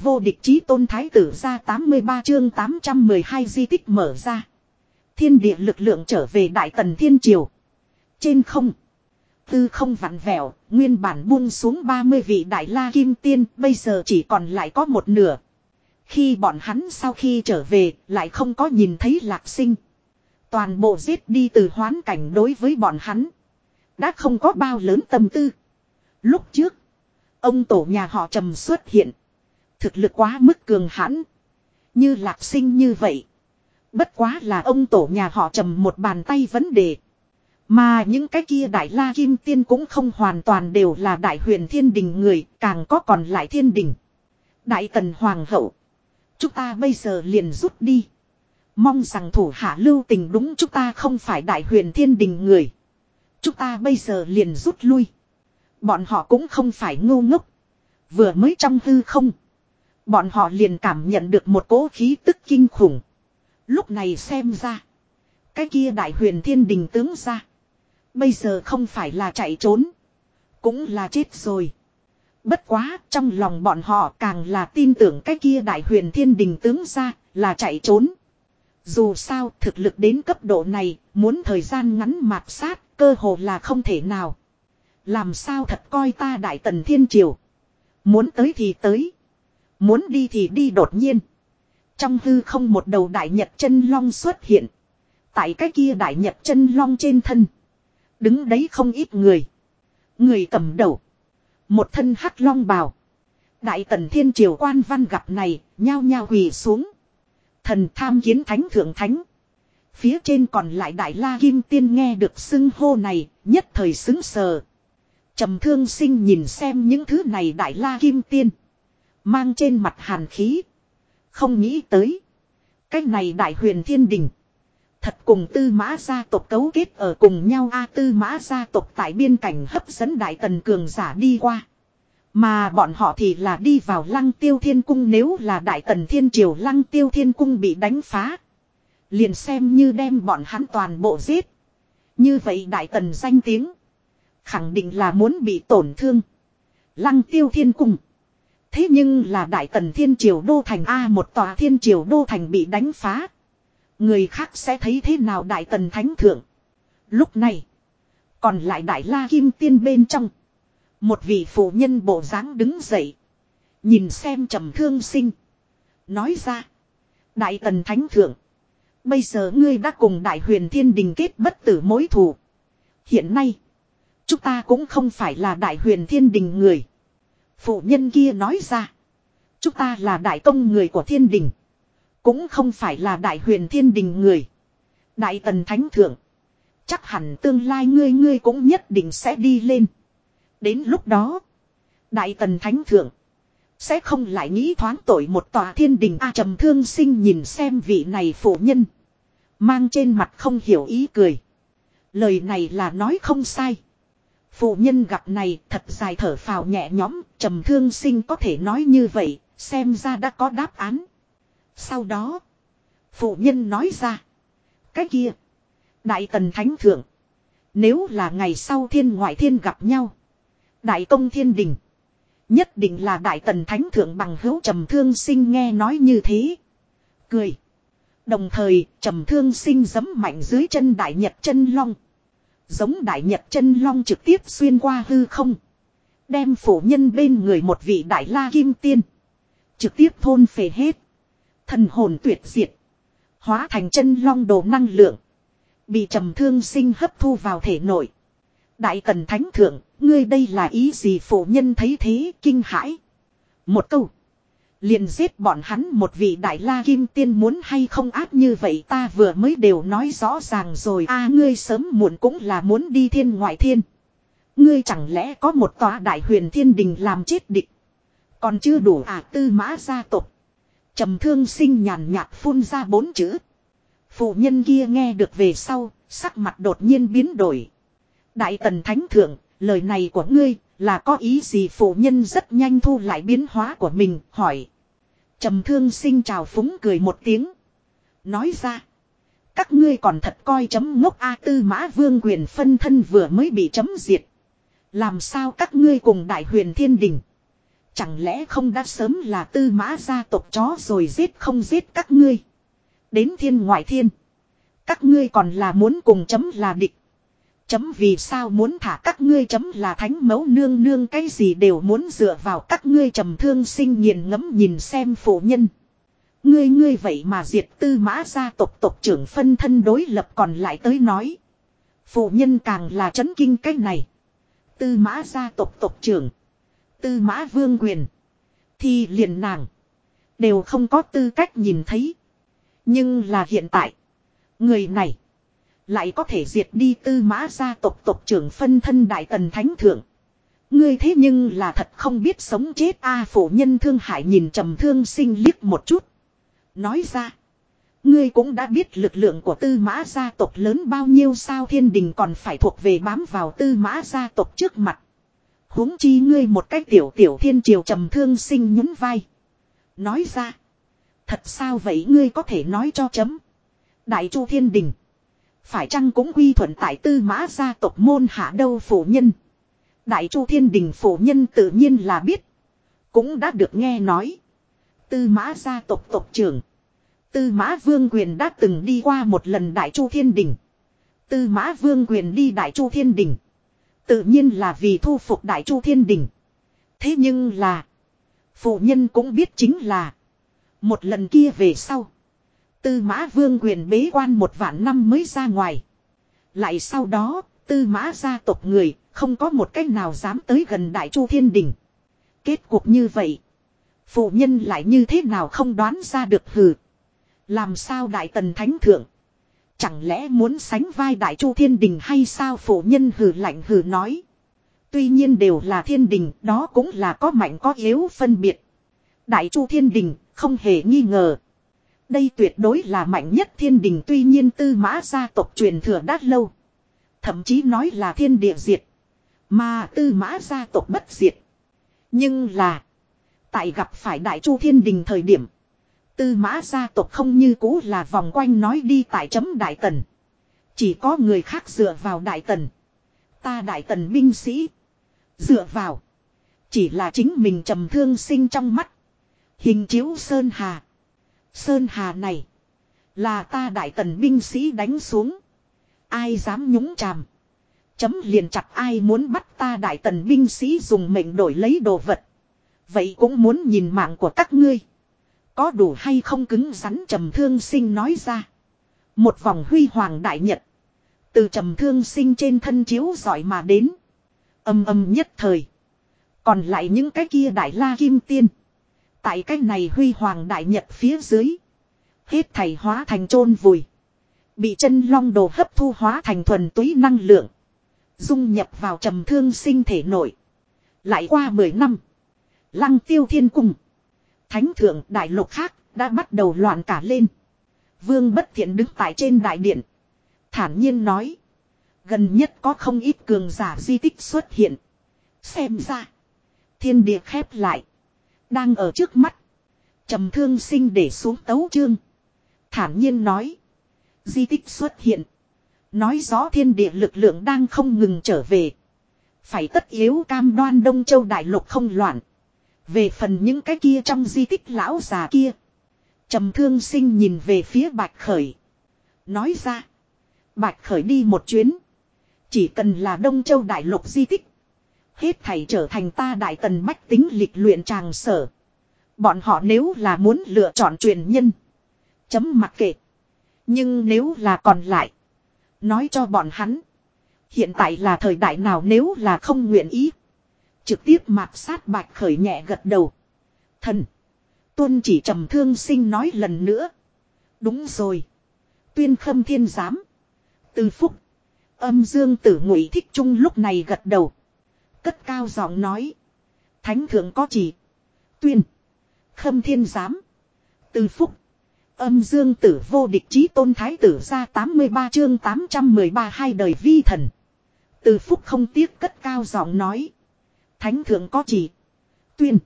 Vô địch chí tôn thái tử ra 83 chương 812 di tích mở ra. Thiên địa lực lượng trở về Đại Tần Thiên Triều. Trên không. Tư không vặn vẹo, nguyên bản buông xuống 30 vị Đại La Kim Tiên, bây giờ chỉ còn lại có một nửa. Khi bọn hắn sau khi trở về, lại không có nhìn thấy lạc sinh. Toàn bộ giết đi từ hoán cảnh đối với bọn hắn. Đã không có bao lớn tâm tư. Lúc trước, ông tổ nhà họ trầm xuất hiện. Thực lực quá mức cường hãn. Như lạc sinh như vậy. Bất quá là ông tổ nhà họ trầm một bàn tay vấn đề. Mà những cái kia đại la kim tiên cũng không hoàn toàn đều là đại huyền thiên đình người, càng có còn lại thiên đình. Đại tần hoàng hậu. Chúng ta bây giờ liền rút đi. Mong rằng thủ hạ lưu tình đúng chúng ta không phải đại huyền thiên đình người. Chúng ta bây giờ liền rút lui. Bọn họ cũng không phải ngu ngốc. Vừa mới trong hư không. Bọn họ liền cảm nhận được một cỗ khí tức kinh khủng. Lúc này xem ra. Cái kia đại huyền thiên đình tướng ra. Bây giờ không phải là chạy trốn. Cũng là chết rồi. Bất quá, trong lòng bọn họ càng là tin tưởng cái kia đại huyền thiên đình tướng ra là chạy trốn. Dù sao, thực lực đến cấp độ này, muốn thời gian ngắn mạt sát, cơ hồ là không thể nào. Làm sao thật coi ta đại tần thiên triều. Muốn tới thì tới. Muốn đi thì đi đột nhiên. Trong hư không một đầu đại nhật chân long xuất hiện. Tại cái kia đại nhật chân long trên thân. Đứng đấy không ít người. Người cầm đầu. Một thân hắc long bào. Đại tần thiên triều quan văn gặp này, nhao nhao quỳ xuống. Thần tham kiến thánh thượng thánh. Phía trên còn lại đại la kim tiên nghe được xưng hô này, nhất thời xứng sờ. trầm thương sinh nhìn xem những thứ này đại la kim tiên. Mang trên mặt hàn khí. Không nghĩ tới. Cái này đại huyền thiên đình. Thật cùng tư mã gia tộc cấu kết ở cùng nhau a tư mã gia tộc tại biên cảnh hấp dẫn đại tần cường giả đi qua. Mà bọn họ thì là đi vào lăng tiêu thiên cung nếu là đại tần thiên triều, lăng tiêu thiên cung bị đánh phá. Liền xem như đem bọn hắn toàn bộ giết. Như vậy đại tần danh tiếng. Khẳng định là muốn bị tổn thương. Lăng tiêu thiên cung. Thế nhưng là đại tần thiên triều đô thành A, một tòa thiên triều đô thành bị đánh phá. Người khác sẽ thấy thế nào đại tần thánh thượng. Lúc này. Còn lại đại la kim tiên bên trong. Một vị phụ nhân bộ dáng đứng dậy. Nhìn xem trầm thương sinh. Nói ra. Đại tần thánh thượng. Bây giờ ngươi đã cùng đại huyền thiên đình kết bất tử mối thù. Hiện nay. Chúng ta cũng không phải là đại huyền thiên đình người. Phụ nhân kia nói ra. Chúng ta là đại công người của thiên đình. Cũng không phải là đại huyền thiên đình người. Đại tần thánh thượng. Chắc hẳn tương lai ngươi ngươi cũng nhất định sẽ đi lên. Đến lúc đó. Đại tần thánh thượng. Sẽ không lại nghĩ thoáng tội một tòa thiên đình A trầm thương sinh nhìn xem vị này phụ nhân. Mang trên mặt không hiểu ý cười. Lời này là nói không sai. Phụ nhân gặp này thật dài thở phào nhẹ nhõm, trầm thương sinh có thể nói như vậy, xem ra đã có đáp án. Sau đó, phụ nhân nói ra. Cái kia, đại tần thánh thượng. Nếu là ngày sau thiên ngoại thiên gặp nhau. Đại công thiên đình. Nhất định là đại tần thánh thượng bằng hữu trầm thương sinh nghe nói như thế. Cười. Đồng thời trầm thương sinh giấm mạnh dưới chân đại nhật chân long. Giống đại nhật chân long trực tiếp xuyên qua hư không. Đem phủ nhân bên người một vị đại la kim tiên. Trực tiếp thôn phệ hết. Thần hồn tuyệt diệt. Hóa thành chân long đồ năng lượng. Bị trầm thương sinh hấp thu vào thể nội. Đại tần thánh thượng, ngươi đây là ý gì phụ nhân thấy thế kinh hãi. Một câu. Liền giết bọn hắn một vị đại la kim tiên muốn hay không áp như vậy ta vừa mới đều nói rõ ràng rồi a ngươi sớm muộn cũng là muốn đi thiên ngoại thiên. Ngươi chẳng lẽ có một tòa đại huyền thiên đình làm chết địch. Còn chưa đủ à tư mã gia tộc trầm thương sinh nhàn nhạt phun ra bốn chữ. Phụ nhân kia nghe được về sau, sắc mặt đột nhiên biến đổi. Đại tần thánh thượng, lời này của ngươi là có ý gì phụ nhân rất nhanh thu lại biến hóa của mình, hỏi. Trầm thương sinh chào phúng cười một tiếng. Nói ra. Các ngươi còn thật coi chấm ngốc A tư mã vương quyền phân thân vừa mới bị chấm diệt. Làm sao các ngươi cùng đại huyền thiên đình. Chẳng lẽ không đã sớm là tư mã gia tộc chó rồi giết không giết các ngươi. Đến thiên ngoại thiên. Các ngươi còn là muốn cùng chấm là địch. Chấm vì sao muốn thả các ngươi chấm là thánh mẫu nương nương cái gì đều muốn dựa vào các ngươi trầm thương sinh nghiền ngẫm nhìn xem phụ nhân. Ngươi ngươi vậy mà diệt tư mã gia tộc tộc trưởng phân thân đối lập còn lại tới nói. Phụ nhân càng là chấn kinh cái này. Tư mã gia tộc tộc trưởng. Tư mã vương quyền. Thì liền nàng. Đều không có tư cách nhìn thấy. Nhưng là hiện tại. Người này. Lại có thể diệt đi tư mã gia tộc tộc trưởng phân thân đại tần thánh thượng. Ngươi thế nhưng là thật không biết sống chết a à, phổ nhân thương hại nhìn trầm thương sinh liếc một chút. Nói ra. Ngươi cũng đã biết lực lượng của tư mã gia tộc lớn bao nhiêu sao thiên đình còn phải thuộc về bám vào tư mã gia tộc trước mặt. huống chi ngươi một cách tiểu tiểu thiên triều trầm thương sinh nhún vai. Nói ra. Thật sao vậy ngươi có thể nói cho chấm. Đại chu thiên đình. Phải chăng cũng quy thuận tại tư mã gia tộc môn hạ đâu phổ nhân. Đại chu thiên đình phổ nhân tự nhiên là biết. Cũng đã được nghe nói. Tư mã gia tộc tộc trưởng. Tư mã vương quyền đã từng đi qua một lần đại chu thiên đình. Tư mã vương quyền đi đại chu thiên đình. Tự nhiên là vì thu phục đại chu thiên đình. Thế nhưng là. Phụ nhân cũng biết chính là. Một lần kia về sau. Tư mã vương quyền bế quan một vạn năm mới ra ngoài. Lại sau đó, tư mã gia tộc người, không có một cách nào dám tới gần đại chu thiên đình. Kết cuộc như vậy. Phụ nhân lại như thế nào không đoán ra được hừ. Làm sao đại tần thánh thượng. Chẳng lẽ muốn sánh vai đại chu thiên đình hay sao phụ nhân hừ lạnh hừ nói. Tuy nhiên đều là thiên đình, đó cũng là có mạnh có yếu phân biệt. Đại chu thiên đình, không hề nghi ngờ. Đây tuyệt đối là mạnh nhất thiên đình tuy nhiên tư mã gia tộc truyền thừa đã lâu. Thậm chí nói là thiên địa diệt. Mà tư mã gia tộc bất diệt. Nhưng là. Tại gặp phải đại chu thiên đình thời điểm. Tư mã gia tộc không như cũ là vòng quanh nói đi tại chấm đại tần. Chỉ có người khác dựa vào đại tần. Ta đại tần binh sĩ. Dựa vào. Chỉ là chính mình trầm thương sinh trong mắt. Hình chiếu Sơn Hà. Sơn Hà này. Là ta đại tần binh sĩ đánh xuống. Ai dám nhúng chàm. Chấm liền chặt ai muốn bắt ta đại tần binh sĩ dùng mệnh đổi lấy đồ vật. Vậy cũng muốn nhìn mạng của các ngươi. Có đủ hay không cứng rắn trầm thương sinh nói ra. Một vòng huy hoàng đại nhật. Từ trầm thương sinh trên thân chiếu giỏi mà đến. Âm âm nhất thời. Còn lại những cái kia đại la kim tiên. Tại cái này huy hoàng đại nhật phía dưới. Hết thầy hóa thành chôn vùi. Bị chân long đồ hấp thu hóa thành thuần túy năng lượng. Dung nhập vào trầm thương sinh thể nội. Lại qua 10 năm. Lăng tiêu thiên cung. Thánh thượng đại lục khác đã bắt đầu loạn cả lên. Vương bất thiện đứng tại trên đại điện. Thản nhiên nói. Gần nhất có không ít cường giả di tích xuất hiện. Xem ra. Thiên địa khép lại. Đang ở trước mắt. trầm thương sinh để xuống tấu chương. Thản nhiên nói. Di tích xuất hiện. Nói rõ thiên địa lực lượng đang không ngừng trở về. Phải tất yếu cam đoan Đông Châu Đại Lục không loạn. Về phần những cái kia trong di tích lão già kia. trầm thương sinh nhìn về phía Bạch Khởi. Nói ra. Bạch Khởi đi một chuyến. Chỉ cần là Đông Châu Đại Lục di tích. Hết thảy trở thành ta đại tần bách tính lịch luyện tràng sở. Bọn họ nếu là muốn lựa chọn truyền nhân. Chấm mặc kệ. Nhưng nếu là còn lại. Nói cho bọn hắn. Hiện tại là thời đại nào nếu là không nguyện ý. Trực tiếp mạt sát bạch khởi nhẹ gật đầu. Thần. Tuân chỉ trầm thương sinh nói lần nữa. Đúng rồi. Tuyên khâm thiên giám. Từ phúc. Âm dương tử ngụy thích trung lúc này gật đầu. Cất cao giọng nói. Thánh thượng có chỉ. Tuyên. Khâm thiên giám. Từ phúc. Âm dương tử vô địch chí tôn thái tử ra 83 chương 813 hai đời vi thần. Từ phúc không tiếc cất cao giọng nói. Thánh thượng có chỉ. Tuyên.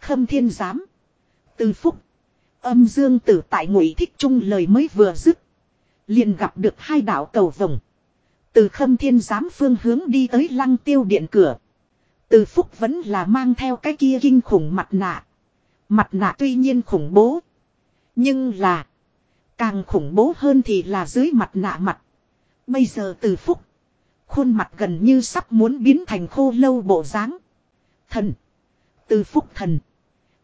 Khâm thiên giám. Từ phúc. Âm dương tử tại ngụy thích trung lời mới vừa dứt. liền gặp được hai đạo cầu vồng. Từ khâm thiên giám phương hướng đi tới lăng tiêu điện cửa. Từ phúc vẫn là mang theo cái kia kinh khủng mặt nạ. Mặt nạ tuy nhiên khủng bố. Nhưng là. Càng khủng bố hơn thì là dưới mặt nạ mặt. Bây giờ từ phúc. Khuôn mặt gần như sắp muốn biến thành khô lâu bộ dáng. Thần. Từ phúc thần.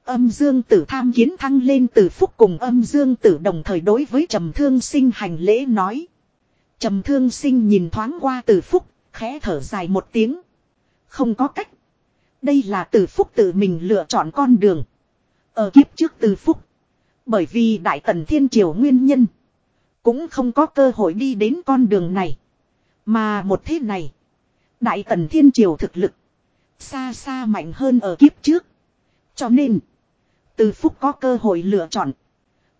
Âm dương tử tham kiến thăng lên từ phúc cùng âm dương tử đồng thời đối với trầm thương sinh hành lễ nói. Trầm thương sinh nhìn thoáng qua từ phúc, khẽ thở dài một tiếng. Không có cách. Đây là từ phúc tự mình lựa chọn con đường. Ở kiếp trước từ phúc. Bởi vì Đại Tần Thiên Triều nguyên nhân. Cũng không có cơ hội đi đến con đường này. Mà một thế này. Đại Tần Thiên Triều thực lực. Xa xa mạnh hơn ở kiếp trước. Cho nên. Từ phúc có cơ hội lựa chọn.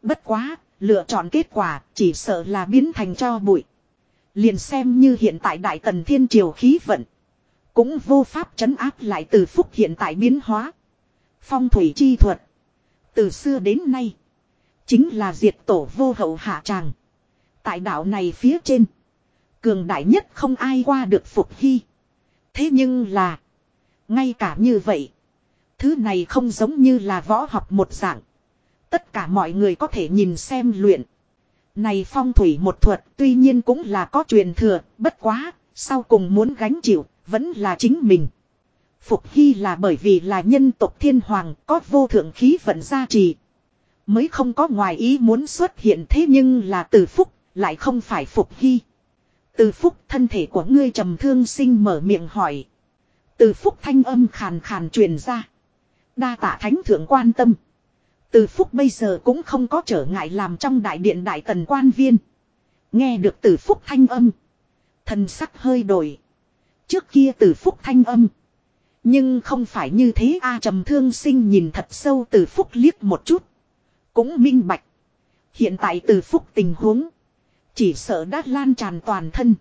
Bất quá, lựa chọn kết quả chỉ sợ là biến thành cho bụi. Liền xem như hiện tại Đại Tần Thiên Triều khí vận. Cũng vô pháp trấn áp lại từ phúc hiện tại biến hóa. Phong thủy chi thuật. Từ xưa đến nay. Chính là diệt tổ vô hậu hạ tràng. Tại đảo này phía trên. Cường đại nhất không ai qua được phục hy. Thế nhưng là. Ngay cả như vậy. Thứ này không giống như là võ học một dạng. Tất cả mọi người có thể nhìn xem luyện. Này phong thủy một thuật tuy nhiên cũng là có truyền thừa, bất quá, sau cùng muốn gánh chịu, vẫn là chính mình. Phục Hy là bởi vì là nhân tộc thiên hoàng có vô thượng khí vận gia trì. Mới không có ngoài ý muốn xuất hiện thế nhưng là từ phúc, lại không phải Phục Hy. Từ phúc thân thể của ngươi trầm thương sinh mở miệng hỏi. Từ phúc thanh âm khàn khàn truyền ra. Đa tạ thánh thượng quan tâm. Từ phúc bây giờ cũng không có trở ngại làm trong đại điện đại tần quan viên. Nghe được từ phúc thanh âm. Thần sắc hơi đổi. Trước kia từ phúc thanh âm. Nhưng không phải như thế a trầm thương sinh nhìn thật sâu từ phúc liếc một chút. Cũng minh bạch. Hiện tại từ phúc tình huống. Chỉ sợ đã lan tràn toàn thân.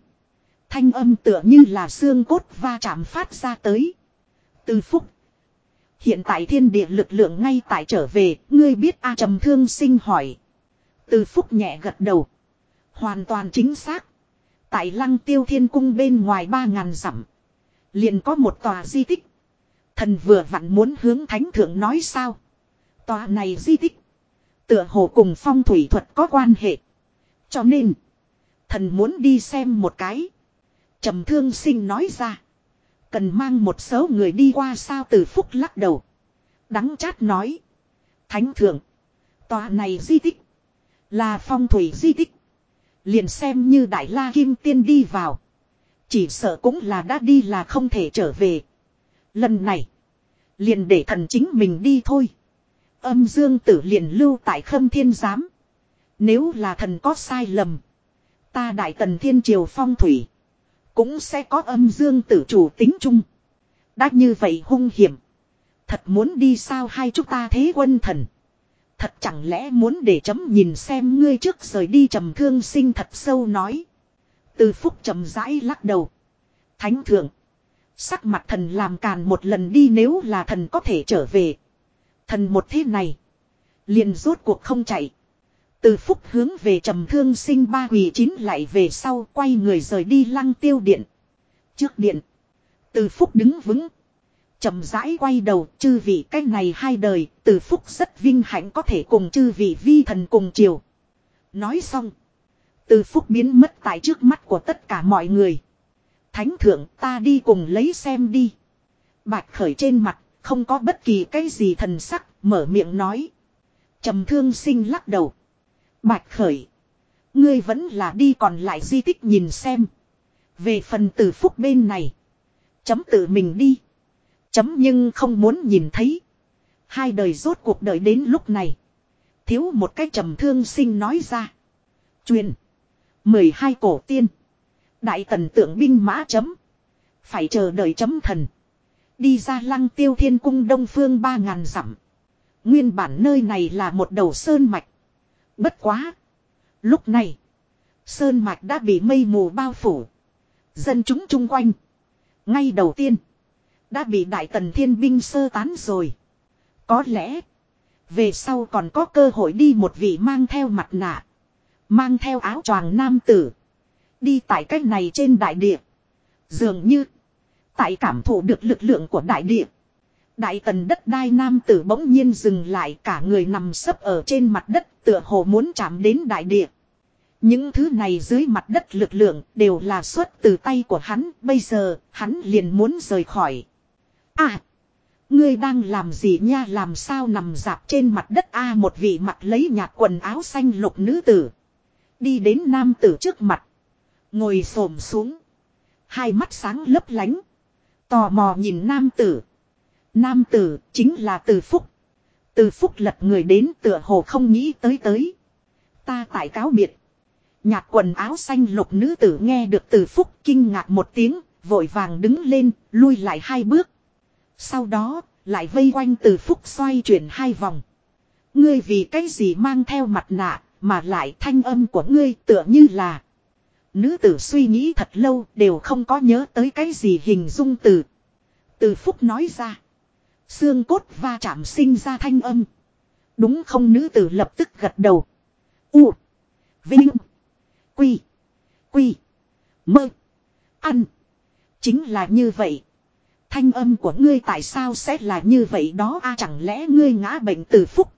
Thanh âm tựa như là xương cốt va chạm phát ra tới. Từ phúc. Hiện tại thiên địa lực lượng ngay tại trở về, ngươi biết A trầm thương sinh hỏi. Từ phúc nhẹ gật đầu. Hoàn toàn chính xác. Tại lăng tiêu thiên cung bên ngoài ba ngàn dặm, liền có một tòa di tích. Thần vừa vặn muốn hướng thánh thượng nói sao. Tòa này di tích. Tựa hồ cùng phong thủy thuật có quan hệ. Cho nên. Thần muốn đi xem một cái. trầm thương sinh nói ra. Cần mang một số người đi qua sao từ phúc lắc đầu. Đắng chát nói. Thánh thượng. Tòa này di tích. Là phong thủy di tích. Liền xem như đại la kim tiên đi vào. Chỉ sợ cũng là đã đi là không thể trở về. Lần này. Liền để thần chính mình đi thôi. Âm dương tử liền lưu tại khâm thiên giám. Nếu là thần có sai lầm. Ta đại tần thiên triều phong thủy. Cũng sẽ có âm dương tử chủ tính chung. Đã như vậy hung hiểm. Thật muốn đi sao hai chúng ta thế quân thần. Thật chẳng lẽ muốn để chấm nhìn xem ngươi trước rời đi trầm thương sinh thật sâu nói. Từ phúc trầm rãi lắc đầu. Thánh thượng. Sắc mặt thần làm càn một lần đi nếu là thần có thể trở về. Thần một thế này. Liền rốt cuộc không chạy. Từ phúc hướng về trầm thương sinh ba quỳ chín lại về sau quay người rời đi lăng tiêu điện. Trước điện. Từ phúc đứng vững chậm rãi quay đầu chư vị cái này hai đời. Từ phúc rất vinh hạnh có thể cùng chư vị vi thần cùng chiều. Nói xong. Từ phúc biến mất tại trước mắt của tất cả mọi người. Thánh thượng ta đi cùng lấy xem đi. Bạch khởi trên mặt, không có bất kỳ cái gì thần sắc, mở miệng nói. trầm thương sinh lắc đầu. Bạch khởi. Ngươi vẫn là đi còn lại di tích nhìn xem. Về phần từ phúc bên này. Chấm tự mình đi. Chấm nhưng không muốn nhìn thấy. Hai đời rốt cuộc đời đến lúc này. Thiếu một cái trầm thương sinh nói ra. Truyền. 12 cổ tiên. Đại tần tượng binh mã chấm. Phải chờ đợi chấm thần. Đi ra lăng tiêu thiên cung đông phương ba ngàn dặm. Nguyên bản nơi này là một đầu sơn mạch. Bất quá. Lúc này. Sơn mạch đã bị mây mù bao phủ. Dân chúng chung quanh. Ngay đầu tiên. Đã bị đại tần thiên binh sơ tán rồi. Có lẽ. Về sau còn có cơ hội đi một vị mang theo mặt nạ. Mang theo áo choàng nam tử. Đi tại cách này trên đại địa. Dường như. Tại cảm thụ được lực lượng của đại địa. Đại tần đất đai nam tử bỗng nhiên dừng lại cả người nằm sấp ở trên mặt đất tựa hồ muốn chạm đến đại địa. Những thứ này dưới mặt đất lực lượng đều là xuất từ tay của hắn, bây giờ hắn liền muốn rời khỏi. À! Ngươi đang làm gì nha làm sao nằm dạp trên mặt đất a một vị mặt lấy nhạt quần áo xanh lục nữ tử. Đi đến nam tử trước mặt. Ngồi xổm xuống. Hai mắt sáng lấp lánh. Tò mò nhìn nam tử. Nam tử chính là từ phúc. Từ phúc lật người đến tựa hồ không nghĩ tới tới. Ta tại cáo biệt. Nhạt quần áo xanh lục nữ tử nghe được từ phúc kinh ngạc một tiếng, vội vàng đứng lên, lui lại hai bước. Sau đó, lại vây quanh từ phúc xoay chuyển hai vòng. Ngươi vì cái gì mang theo mặt nạ, mà lại thanh âm của ngươi tựa như là. Nữ tử suy nghĩ thật lâu đều không có nhớ tới cái gì hình dung từ. Từ phúc nói ra. Xương cốt va chạm sinh ra thanh âm. Đúng không nữ tử lập tức gật đầu. U. Vinh. Quy. Quy. Mơ. Ăn. Chính là như vậy. Thanh âm của ngươi tại sao sẽ là như vậy đó a chẳng lẽ ngươi ngã bệnh từ phúc.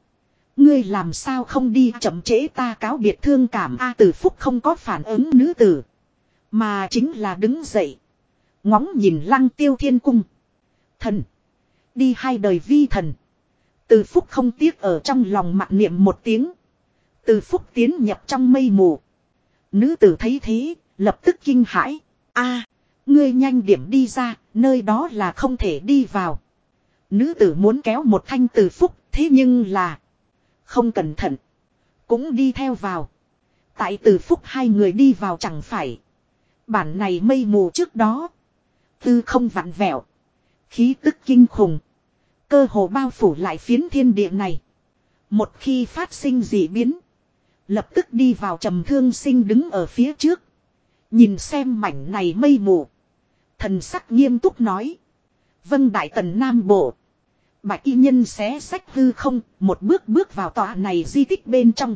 Ngươi làm sao không đi chậm trễ ta cáo biệt thương cảm a từ phúc không có phản ứng nữ tử. Mà chính là đứng dậy. Ngóng nhìn lăng tiêu thiên cung. Thần. Đi hai đời vi thần. Từ phúc không tiếc ở trong lòng mặc niệm một tiếng. Từ phúc tiến nhập trong mây mù. Nữ tử thấy thế, lập tức kinh hãi. a ngươi nhanh điểm đi ra, nơi đó là không thể đi vào. Nữ tử muốn kéo một thanh từ phúc, thế nhưng là... Không cẩn thận. Cũng đi theo vào. Tại từ phúc hai người đi vào chẳng phải. Bản này mây mù trước đó. Tư không vặn vẹo. Khí tức kinh khủng. Cơ hồ bao phủ lại phiến thiên địa này. Một khi phát sinh dị biến. Lập tức đi vào trầm thương sinh đứng ở phía trước. Nhìn xem mảnh này mây mù. Thần sắc nghiêm túc nói. Vâng Đại Tần Nam Bộ. Bạch y nhân xé sách hư không, một bước bước vào tòa này di tích bên trong.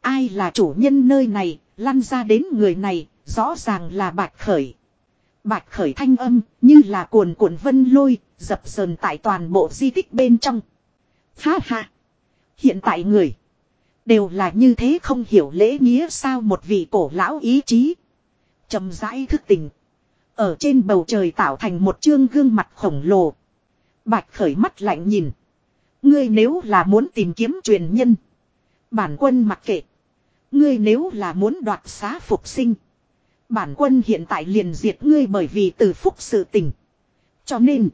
Ai là chủ nhân nơi này, lăn ra đến người này, rõ ràng là bạch khởi. Bạch khởi thanh âm, như là cuồn cuộn vân lôi, dập sờn tại toàn bộ di tích bên trong. Ha ha! Hiện tại người, đều là như thế không hiểu lễ nghĩa sao một vị cổ lão ý chí. trầm rãi thức tình. Ở trên bầu trời tạo thành một chương gương mặt khổng lồ. Bạch khởi mắt lạnh nhìn. Ngươi nếu là muốn tìm kiếm truyền nhân. Bản quân mặc kệ. Ngươi nếu là muốn đoạt xá phục sinh. Bản quân hiện tại liền diệt ngươi bởi vì từ phúc sự tình. Cho nên.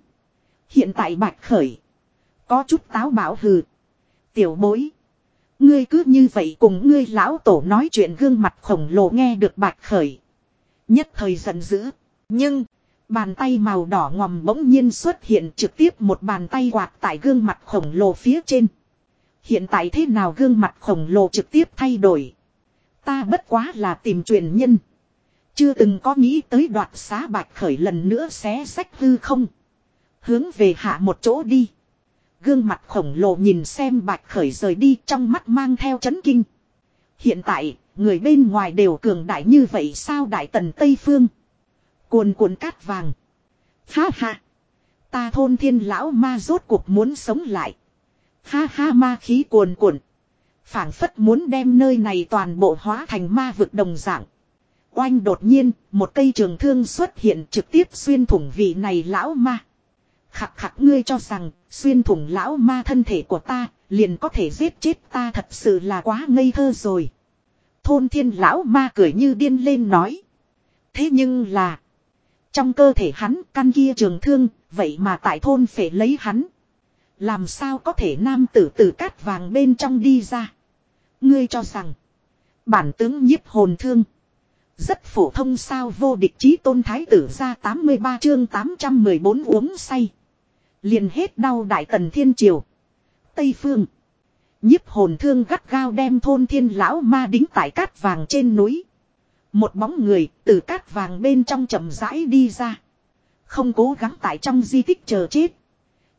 Hiện tại bạch khởi. Có chút táo bảo hừ. Tiểu bối. Ngươi cứ như vậy cùng ngươi lão tổ nói chuyện gương mặt khổng lồ nghe được bạch khởi. Nhất thời giận dữ. Nhưng. Bàn tay màu đỏ ngòm bỗng nhiên xuất hiện trực tiếp một bàn tay quạt tại gương mặt khổng lồ phía trên. Hiện tại thế nào gương mặt khổng lồ trực tiếp thay đổi. Ta bất quá là tìm truyền nhân. Chưa từng có nghĩ tới đoạt xá bạch khởi lần nữa xé sách hư không. Hướng về hạ một chỗ đi. Gương mặt khổng lồ nhìn xem bạch khởi rời đi trong mắt mang theo chấn kinh. Hiện tại, người bên ngoài đều cường đại như vậy sao đại tần Tây Phương. Cuồn cuộn cát vàng. Ha ha. Ta thôn thiên lão ma rốt cuộc muốn sống lại. Ha ha ma khí cuồn cuộn. phảng phất muốn đem nơi này toàn bộ hóa thành ma vực đồng dạng. Oanh đột nhiên, một cây trường thương xuất hiện trực tiếp xuyên thủng vị này lão ma. Khắc khắc ngươi cho rằng, xuyên thủng lão ma thân thể của ta, liền có thể giết chết ta thật sự là quá ngây thơ rồi. Thôn thiên lão ma cười như điên lên nói. Thế nhưng là, trong cơ thể hắn căn kia trường thương, vậy mà tại thôn phải lấy hắn. Làm sao có thể nam tử tử cát vàng bên trong đi ra. Ngươi cho rằng, bản tướng nhiếp hồn thương. Rất phổ thông sao vô địch chí tôn thái tử ra 83 chương 814 uống say. liền hết đau đại tần thiên triều. Tây phương. nhiếp hồn thương gắt gao đem thôn thiên lão ma đính tại cát vàng trên núi. Một bóng người từ cát vàng bên trong chậm rãi đi ra. Không cố gắng tại trong di tích chờ chết.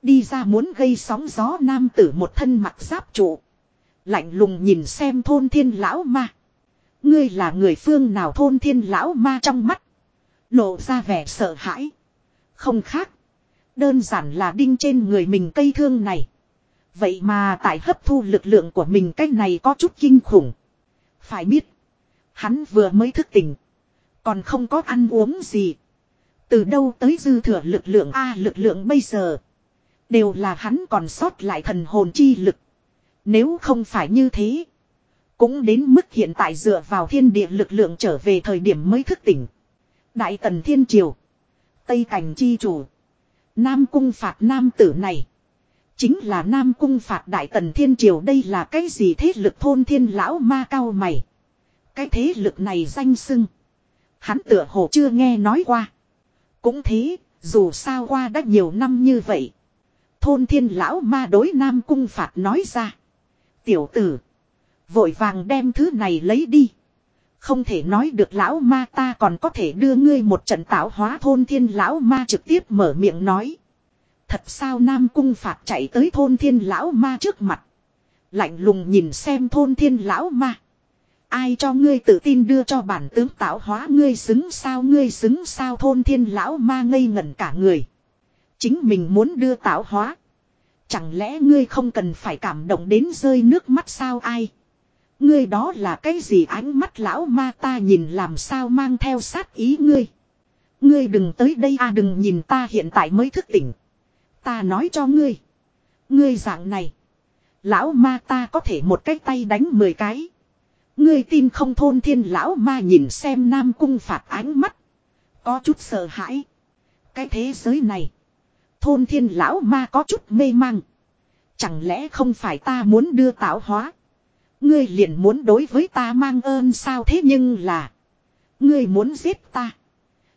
Đi ra muốn gây sóng gió nam tử một thân mặc giáp trụ. Lạnh lùng nhìn xem thôn thiên lão ma. Ngươi là người phương nào thôn thiên lão ma trong mắt. Lộ ra vẻ sợ hãi. Không khác. Đơn giản là đinh trên người mình cây thương này. Vậy mà tại hấp thu lực lượng của mình, cái này có chút kinh khủng. Phải biết. Hắn vừa mới thức tỉnh. Còn không có ăn uống gì. Từ đâu tới dư thừa lực lượng A, lực lượng bây giờ. Đều là hắn còn sót lại thần hồn chi lực. Nếu không phải như thế. Cũng đến mức hiện tại dựa vào thiên địa lực lượng trở về thời điểm mới thức tỉnh. Đại tần thiên triều. Tây cảnh chi chủ. Nam cung phạt nam tử này. Chính là Nam cung phạt đại tần thiên triều đây là cái gì thế lực thôn thiên lão ma cao mày. Cái thế lực này danh sưng. Hắn tựa hồ chưa nghe nói qua. Cũng thế, dù sao qua đã nhiều năm như vậy. Thôn thiên lão ma đối Nam cung phạt nói ra. Tiểu tử. Vội vàng đem thứ này lấy đi. Không thể nói được lão ma ta còn có thể đưa ngươi một trận tạo hóa thôn thiên lão ma trực tiếp mở miệng nói. Thật sao Nam Cung Phạt chạy tới thôn thiên lão ma trước mặt. Lạnh lùng nhìn xem thôn thiên lão ma. Ai cho ngươi tự tin đưa cho bản tướng tạo hóa ngươi xứng sao, ngươi xứng sao thôn thiên lão ma ngây ngẩn cả người. Chính mình muốn đưa tạo hóa. Chẳng lẽ ngươi không cần phải cảm động đến rơi nước mắt sao ai? Ngươi đó là cái gì ánh mắt lão ma ta nhìn làm sao mang theo sát ý ngươi. Ngươi đừng tới đây à đừng nhìn ta hiện tại mới thức tỉnh. Ta nói cho ngươi. Ngươi dạng này. Lão ma ta có thể một cái tay đánh mười cái. Ngươi tin không thôn thiên lão ma nhìn xem nam cung phạt ánh mắt. Có chút sợ hãi. Cái thế giới này. Thôn thiên lão ma có chút mê mang. Chẳng lẽ không phải ta muốn đưa tạo hóa. Ngươi liền muốn đối với ta mang ơn sao thế nhưng là. Ngươi muốn giết ta.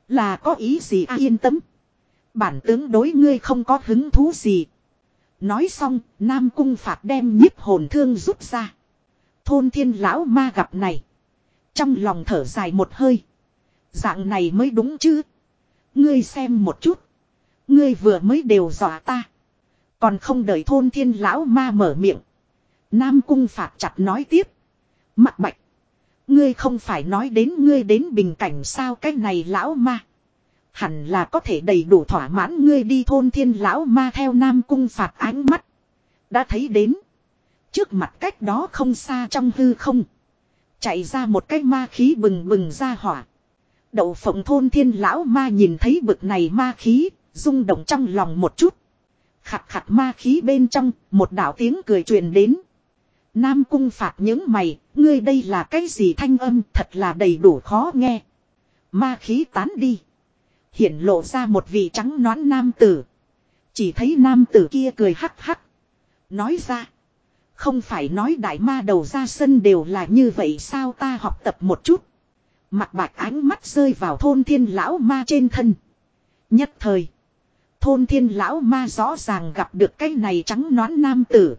Là có ý gì à yên tâm. Bản tướng đối ngươi không có hứng thú gì. Nói xong, Nam Cung Phạt đem nhiếp hồn thương rút ra. Thôn thiên lão ma gặp này. Trong lòng thở dài một hơi. Dạng này mới đúng chứ. Ngươi xem một chút. Ngươi vừa mới đều dọa ta. Còn không đợi thôn thiên lão ma mở miệng. Nam Cung Phạt chặt nói tiếp. Mặt bạch. Ngươi không phải nói đến ngươi đến bình cảnh sao cái này lão ma. Hẳn là có thể đầy đủ thỏa mãn ngươi đi thôn thiên lão ma theo Nam Cung phạt ánh mắt. Đã thấy đến. Trước mặt cách đó không xa trong hư không. Chạy ra một cái ma khí bừng bừng ra hỏa. Đậu phộng thôn thiên lão ma nhìn thấy bực này ma khí, rung động trong lòng một chút. Khặt khặt ma khí bên trong, một đạo tiếng cười truyền đến. Nam cung phạt những mày, ngươi đây là cái gì thanh âm thật là đầy đủ khó nghe. Ma khí tán đi. Hiện lộ ra một vị trắng nón nam tử. Chỉ thấy nam tử kia cười hắc hắc. Nói ra. Không phải nói đại ma đầu ra sân đều là như vậy sao ta học tập một chút. Mặt bạch ánh mắt rơi vào thôn thiên lão ma trên thân. Nhất thời. Thôn thiên lão ma rõ ràng gặp được cái này trắng nón nam tử.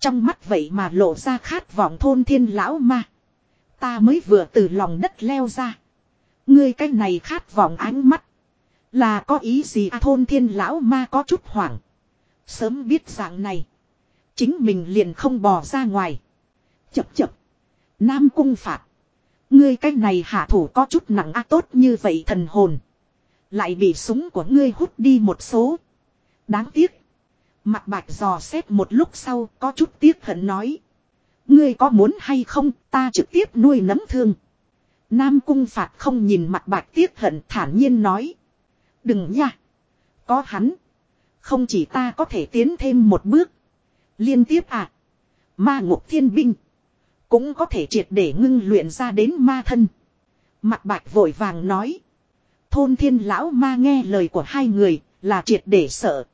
Trong mắt vậy mà lộ ra khát vọng thôn thiên lão ma. Ta mới vừa từ lòng đất leo ra. Ngươi cái này khát vọng ánh mắt. Là có ý gì à thôn thiên lão ma có chút hoảng. Sớm biết dạng này. Chính mình liền không bò ra ngoài. Chập chập. Nam cung phạt. Ngươi cái này hạ thủ có chút nặng a tốt như vậy thần hồn. Lại bị súng của ngươi hút đi một số. Đáng tiếc. Mặt bạch dò xét một lúc sau, có chút tiếc hận nói. Ngươi có muốn hay không, ta trực tiếp nuôi nấm thương. Nam cung phạt không nhìn mặt bạch tiếc hận, thản nhiên nói. Đừng nha. Có hắn. Không chỉ ta có thể tiến thêm một bước. Liên tiếp à. Ma ngục thiên binh. Cũng có thể triệt để ngưng luyện ra đến ma thân. Mặt bạch vội vàng nói. Thôn thiên lão ma nghe lời của hai người là triệt để sợ.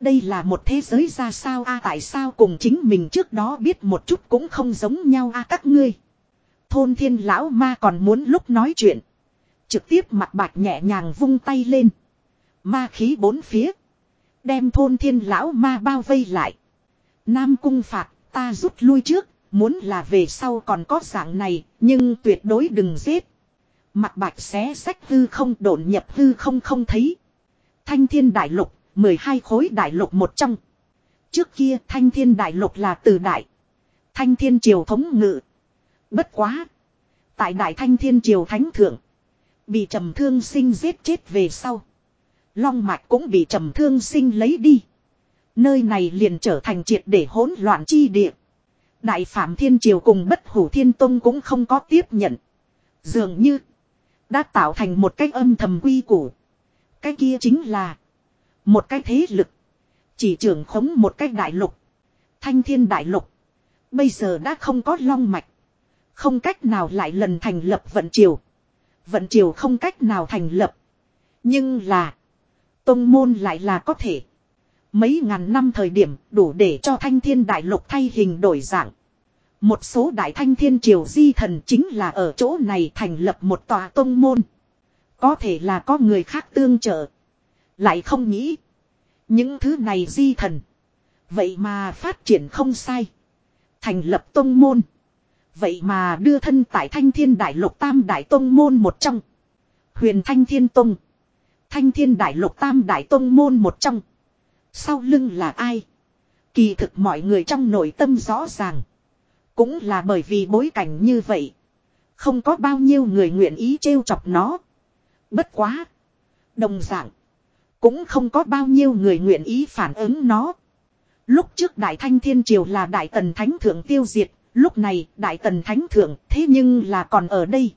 Đây là một thế giới ra sao a, tại sao cùng chính mình trước đó biết một chút cũng không giống nhau a các ngươi. Thôn thiên lão ma còn muốn lúc nói chuyện. Trực tiếp mặt bạch nhẹ nhàng vung tay lên. Ma khí bốn phía. Đem thôn thiên lão ma bao vây lại. Nam cung phạt, ta rút lui trước. Muốn là về sau còn có dạng này. Nhưng tuyệt đối đừng giết. Mặt bạch xé sách hư không, độn nhập hư không không thấy. Thanh thiên đại lục. 12 khối đại lục một trong. Trước kia thanh thiên đại lục là từ đại. Thanh thiên triều thống ngự. Bất quá. Tại đại thanh thiên triều thánh thượng. Bị trầm thương sinh giết chết về sau. Long mạch cũng bị trầm thương sinh lấy đi. Nơi này liền trở thành triệt để hỗn loạn chi địa. Đại Phạm Thiên Triều cùng bất hủ Thiên Tông cũng không có tiếp nhận. Dường như đã tạo thành một cái âm thầm quy củ. Cái kia chính là một cái thế lực. Chỉ trưởng khống một cái đại lục. Thanh thiên đại lục. Bây giờ đã không có long mạch. Không cách nào lại lần thành lập vận triều. Vận triều không cách nào thành lập. Nhưng là. Tông môn lại là có thể. Mấy ngàn năm thời điểm, đủ để cho thanh thiên đại lục thay hình đổi dạng. Một số đại thanh thiên triều di thần chính là ở chỗ này thành lập một tòa tông môn. Có thể là có người khác tương trợ. Lại không nghĩ. Những thứ này di thần. Vậy mà phát triển không sai. Thành lập tông môn. Vậy mà đưa thân tại thanh thiên đại lục tam đại tông môn một trong. Huyền thanh thiên tông. Thanh thiên đại lục tam đại tông môn một trong. Sau lưng là ai? Kỳ thực mọi người trong nội tâm rõ ràng. Cũng là bởi vì bối cảnh như vậy. Không có bao nhiêu người nguyện ý trêu chọc nó. Bất quá. Đồng dạng. Cũng không có bao nhiêu người nguyện ý phản ứng nó. Lúc trước Đại Thanh Thiên Triều là Đại Tần Thánh Thượng tiêu diệt. Lúc này, Đại Tần Thánh Thượng, thế nhưng là còn ở đây.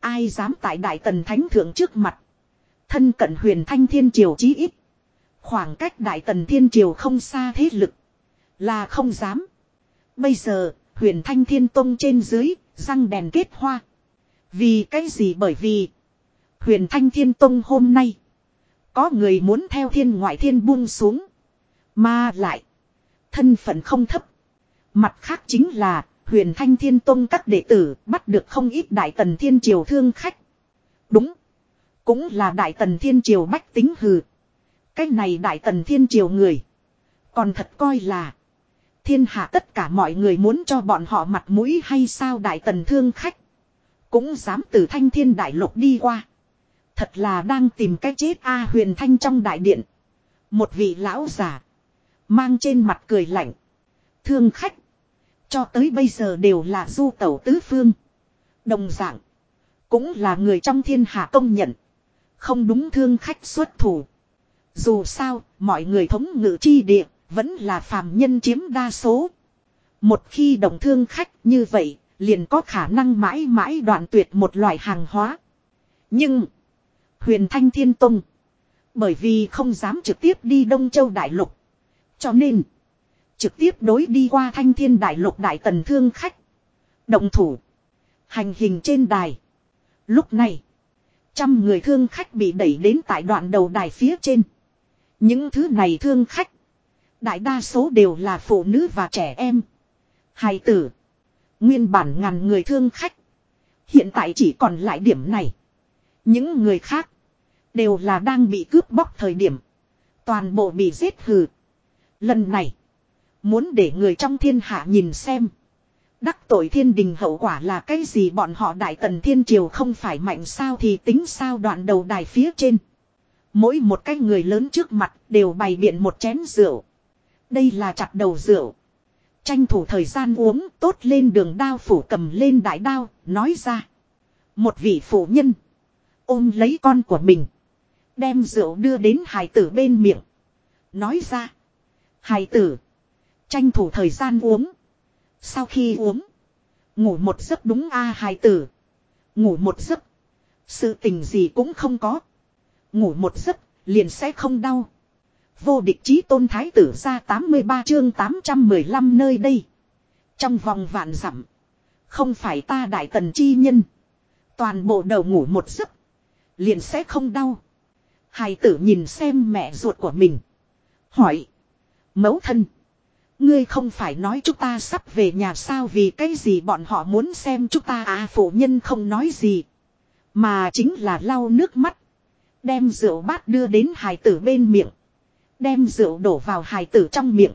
Ai dám tại Đại Tần Thánh Thượng trước mặt. Thân cận huyền Thanh Thiên Triều chí ít. Khoảng cách Đại Tần Thiên Triều không xa thế lực. Là không dám. Bây giờ huyền thanh thiên tông trên dưới, răng đèn kết hoa. Vì cái gì bởi vì huyền thanh thiên tông hôm nay có người muốn theo thiên ngoại thiên buông xuống. Mà lại thân phận không thấp. Mặt khác chính là huyền thanh thiên tông các đệ tử bắt được không ít đại tần thiên triều thương khách. Đúng. Cũng là đại tần thiên triều bách tính hừ. Cái này đại tần thiên triều người. Còn thật coi là, Thiên hạ tất cả mọi người muốn cho bọn họ mặt mũi hay sao đại tần thương khách. Cũng dám từ thanh thiên đại lục đi qua. Thật là đang tìm cái chết A huyền thanh trong đại điện. Một vị lão già. Mang trên mặt cười lạnh. Thương khách. Cho tới bây giờ đều là du tẩu tứ phương. Đồng dạng. Cũng là người trong thiên hạ công nhận. Không đúng thương khách xuất thủ. Dù sao, mọi người thống ngự chi địa, vẫn là phàm nhân chiếm đa số. Một khi đồng thương khách như vậy, liền có khả năng mãi mãi đoạn tuyệt một loại hàng hóa. Nhưng, huyền thanh thiên tông, bởi vì không dám trực tiếp đi Đông Châu Đại Lục. Cho nên, trực tiếp đối đi qua thanh thiên đại lục đại tần thương khách. Động thủ, hành hình trên đài. Lúc này, trăm người thương khách bị đẩy đến tại đoạn đầu đài phía trên. Những thứ này thương khách, Đại đa số đều là phụ nữ và trẻ em. Hài tử. Nguyên bản ngàn người thương khách. Hiện tại chỉ còn lại điểm này. Những người khác. Đều là đang bị cướp bóc thời điểm. Toàn bộ bị giết hừ. Lần này. Muốn để người trong thiên hạ nhìn xem. Đắc tội thiên đình hậu quả là cái gì bọn họ đại tần thiên triều không phải mạnh sao thì tính sao đoạn đầu đài phía trên. Mỗi một cái người lớn trước mặt đều bày biện một chén rượu. Đây là chặt đầu rượu. Tranh thủ thời gian uống tốt lên đường đao phủ cầm lên đại đao, nói ra. Một vị phụ nhân. Ôm lấy con của mình. Đem rượu đưa đến hải tử bên miệng. Nói ra. Hải tử. Tranh thủ thời gian uống. Sau khi uống. Ngủ một giấc đúng a à, hải tử. Ngủ một giấc. Sự tình gì cũng không có. Ngủ một giấc, liền sẽ không đau. Vô địch chí tôn thái tử ra 83 chương 815 nơi đây. Trong vòng vạn dặm, Không phải ta đại tần chi nhân. Toàn bộ đầu ngủ một giấc. Liền sẽ không đau. Hài tử nhìn xem mẹ ruột của mình. Hỏi. Mẫu thân. Ngươi không phải nói chúng ta sắp về nhà sao vì cái gì bọn họ muốn xem chúng ta à phụ nhân không nói gì. Mà chính là lau nước mắt. Đem rượu bát đưa đến hài tử bên miệng. Đem rượu đổ vào hài tử trong miệng.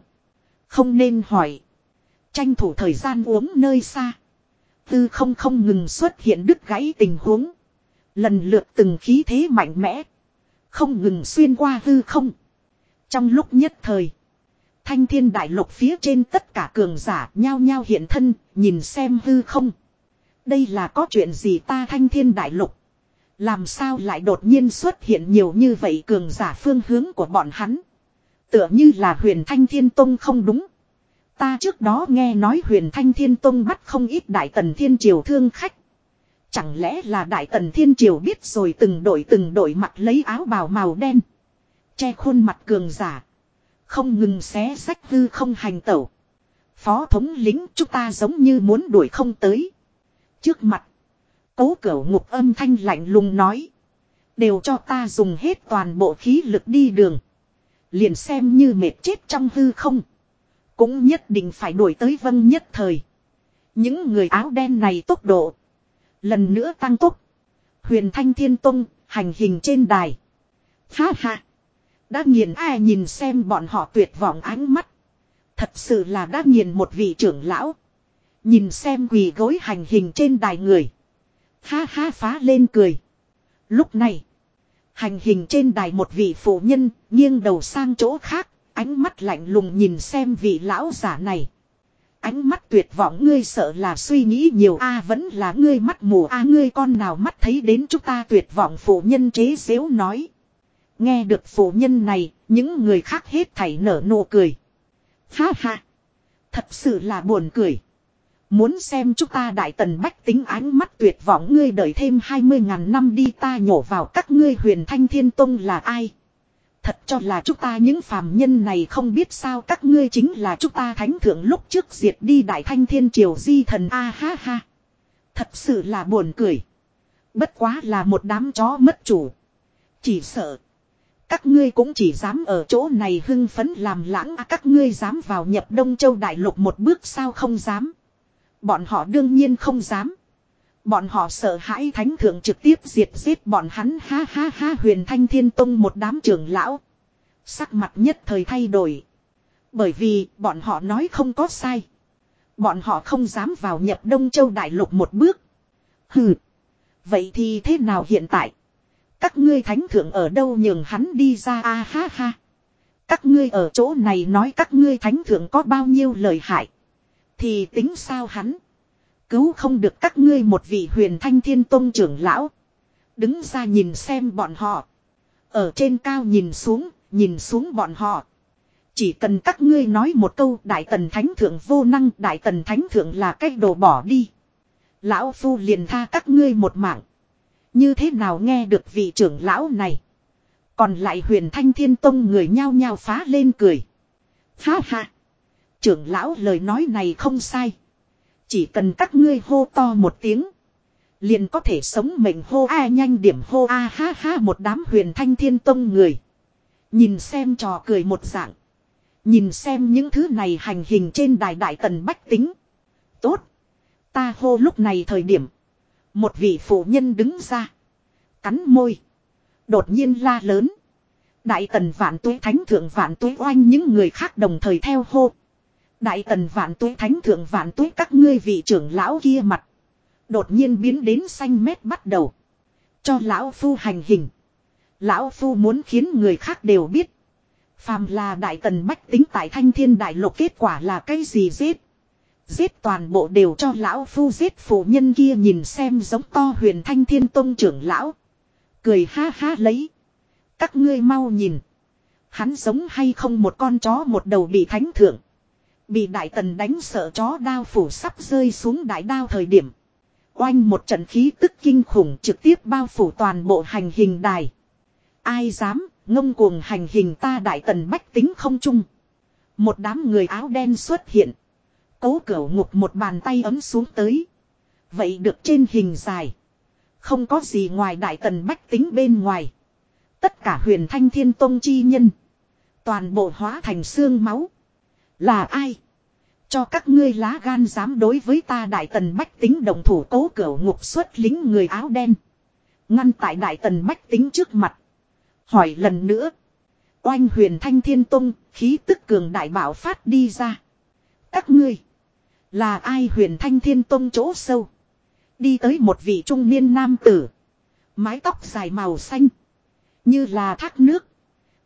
Không nên hỏi. Tranh thủ thời gian uống nơi xa. Tư không không ngừng xuất hiện đứt gãy tình huống. Lần lượt từng khí thế mạnh mẽ. Không ngừng xuyên qua hư không. Trong lúc nhất thời. Thanh thiên đại lục phía trên tất cả cường giả nhao nhao hiện thân, nhìn xem hư không. Đây là có chuyện gì ta thanh thiên đại lục. Làm sao lại đột nhiên xuất hiện nhiều như vậy cường giả phương hướng của bọn hắn. Tựa như là huyền thanh thiên tông không đúng. Ta trước đó nghe nói huyền thanh thiên tông bắt không ít đại tần thiên triều thương khách. Chẳng lẽ là đại tần thiên triều biết rồi từng đội từng đội mặt lấy áo bào màu đen. Che khuôn mặt cường giả. Không ngừng xé sách hư không hành tẩu. Phó thống lính chúng ta giống như muốn đuổi không tới. Trước mặt. Cố cửu ngục âm thanh lạnh lùng nói. Đều cho ta dùng hết toàn bộ khí lực đi đường. Liền xem như mệt chết trong hư không. Cũng nhất định phải đuổi tới vân nhất thời. Những người áo đen này tốc độ. Lần nữa tăng tốc. Huyền Thanh Thiên Tông, hành hình trên đài. Ha ha. Đã nghiền ai nhìn xem bọn họ tuyệt vọng ánh mắt. Thật sự là đã nghiền một vị trưởng lão. Nhìn xem quỳ gối hành hình trên đài người. Ha ha phá lên cười. Lúc này. Hành hình trên đài một vị phụ nhân nghiêng đầu sang chỗ khác. Ánh mắt lạnh lùng nhìn xem vị lão giả này. Ánh mắt tuyệt vọng ngươi sợ là suy nghĩ nhiều a vẫn là ngươi mắt mù a ngươi con nào mắt thấy đến chúng ta tuyệt vọng phụ nhân chế xếu nói. Nghe được phụ nhân này, những người khác hết thảy nở nụ cười. Ha ha! Thật sự là buồn cười. Muốn xem chúng ta đại tần bách tính ánh mắt tuyệt vọng ngươi đợi thêm 20 ngàn năm đi ta nhổ vào các ngươi huyền thanh thiên tông là ai. Thật cho là chúng ta những phàm nhân này không biết sao các ngươi chính là chúng ta thánh thượng lúc trước diệt đi đại thanh thiên triều di thần a ha ha. Thật sự là buồn cười. Bất quá là một đám chó mất chủ. Chỉ sợ. Các ngươi cũng chỉ dám ở chỗ này hưng phấn làm lãng à, các ngươi dám vào nhập Đông Châu Đại Lục một bước sao không dám. Bọn họ đương nhiên không dám. Bọn họ sợ hãi thánh thượng trực tiếp diệt giết bọn hắn ha ha ha, huyền thanh thiên tông một đám trưởng lão. Sắc mặt nhất thời thay đổi. Bởi vì bọn họ nói không có sai. Bọn họ không dám vào nhập Đông Châu Đại Lục một bước. Hừ. Vậy thì thế nào hiện tại? Các ngươi thánh thượng ở đâu nhường hắn đi ra a ha ha. Các ngươi ở chỗ này nói các ngươi thánh thượng có bao nhiêu lời hại. Thì tính sao hắn. Cứu không được các ngươi một vị huyền thanh thiên tôn trưởng lão. Đứng ra nhìn xem bọn họ. Ở trên cao nhìn xuống, nhìn xuống bọn họ. Chỉ cần các ngươi nói một câu đại tần thánh thượng vô năng đại tần thánh thượng là cách đồ bỏ đi. Lão phu liền tha các ngươi một mạng. Như thế nào nghe được vị trưởng lão này. Còn lại huyền thanh thiên tông người nhao nhao phá lên cười. Ha ha. Trưởng lão lời nói này không sai. Chỉ cần các ngươi hô to một tiếng. Liền có thể sống mệnh hô a nhanh điểm hô a ha ha một đám huyền thanh thiên tông người. Nhìn xem trò cười một dạng. Nhìn xem những thứ này hành hình trên đài đại tần bách tính. Tốt. Ta hô lúc này thời điểm. Một vị phụ nhân đứng ra. Cắn môi. Đột nhiên la lớn. Đại tần vạn tuế thánh thượng vạn tuế oanh những người khác đồng thời theo hô. Đại tần vạn tuế, thánh thượng vạn tuế, các ngươi vị trưởng lão kia mặt. Đột nhiên biến đến xanh mét bắt đầu. Cho lão phu hành hình. Lão phu muốn khiến người khác đều biết. Phàm là đại tần bách tính tại thanh thiên đại lục kết quả là cái gì giết. Giết toàn bộ đều cho lão phu giết phụ nhân kia nhìn xem giống to huyền thanh thiên tông trưởng lão. Cười ha ha lấy. Các ngươi mau nhìn. Hắn giống hay không một con chó một đầu bị thánh thượng. Bị đại tần đánh sợ chó đao phủ sắp rơi xuống đại đao thời điểm. Oanh một trận khí tức kinh khủng trực tiếp bao phủ toàn bộ hành hình đài. Ai dám, ngông cuồng hành hình ta đại tần bách tính không chung. Một đám người áo đen xuất hiện. Cố cửu ngục một bàn tay ấm xuống tới. Vậy được trên hình dài. Không có gì ngoài đại tần bách tính bên ngoài. Tất cả huyền thanh thiên tông chi nhân. Toàn bộ hóa thành xương máu. Là ai? Cho các ngươi lá gan dám đối với ta đại tần bách tính đồng thủ cố cửu ngục xuất lính người áo đen. Ngăn tại đại tần bách tính trước mặt. Hỏi lần nữa. Oanh huyền thanh thiên tông, khí tức cường đại bảo phát đi ra. Các ngươi. Là ai huyền thanh thiên tông chỗ sâu. Đi tới một vị trung niên nam tử. Mái tóc dài màu xanh. Như là thác nước.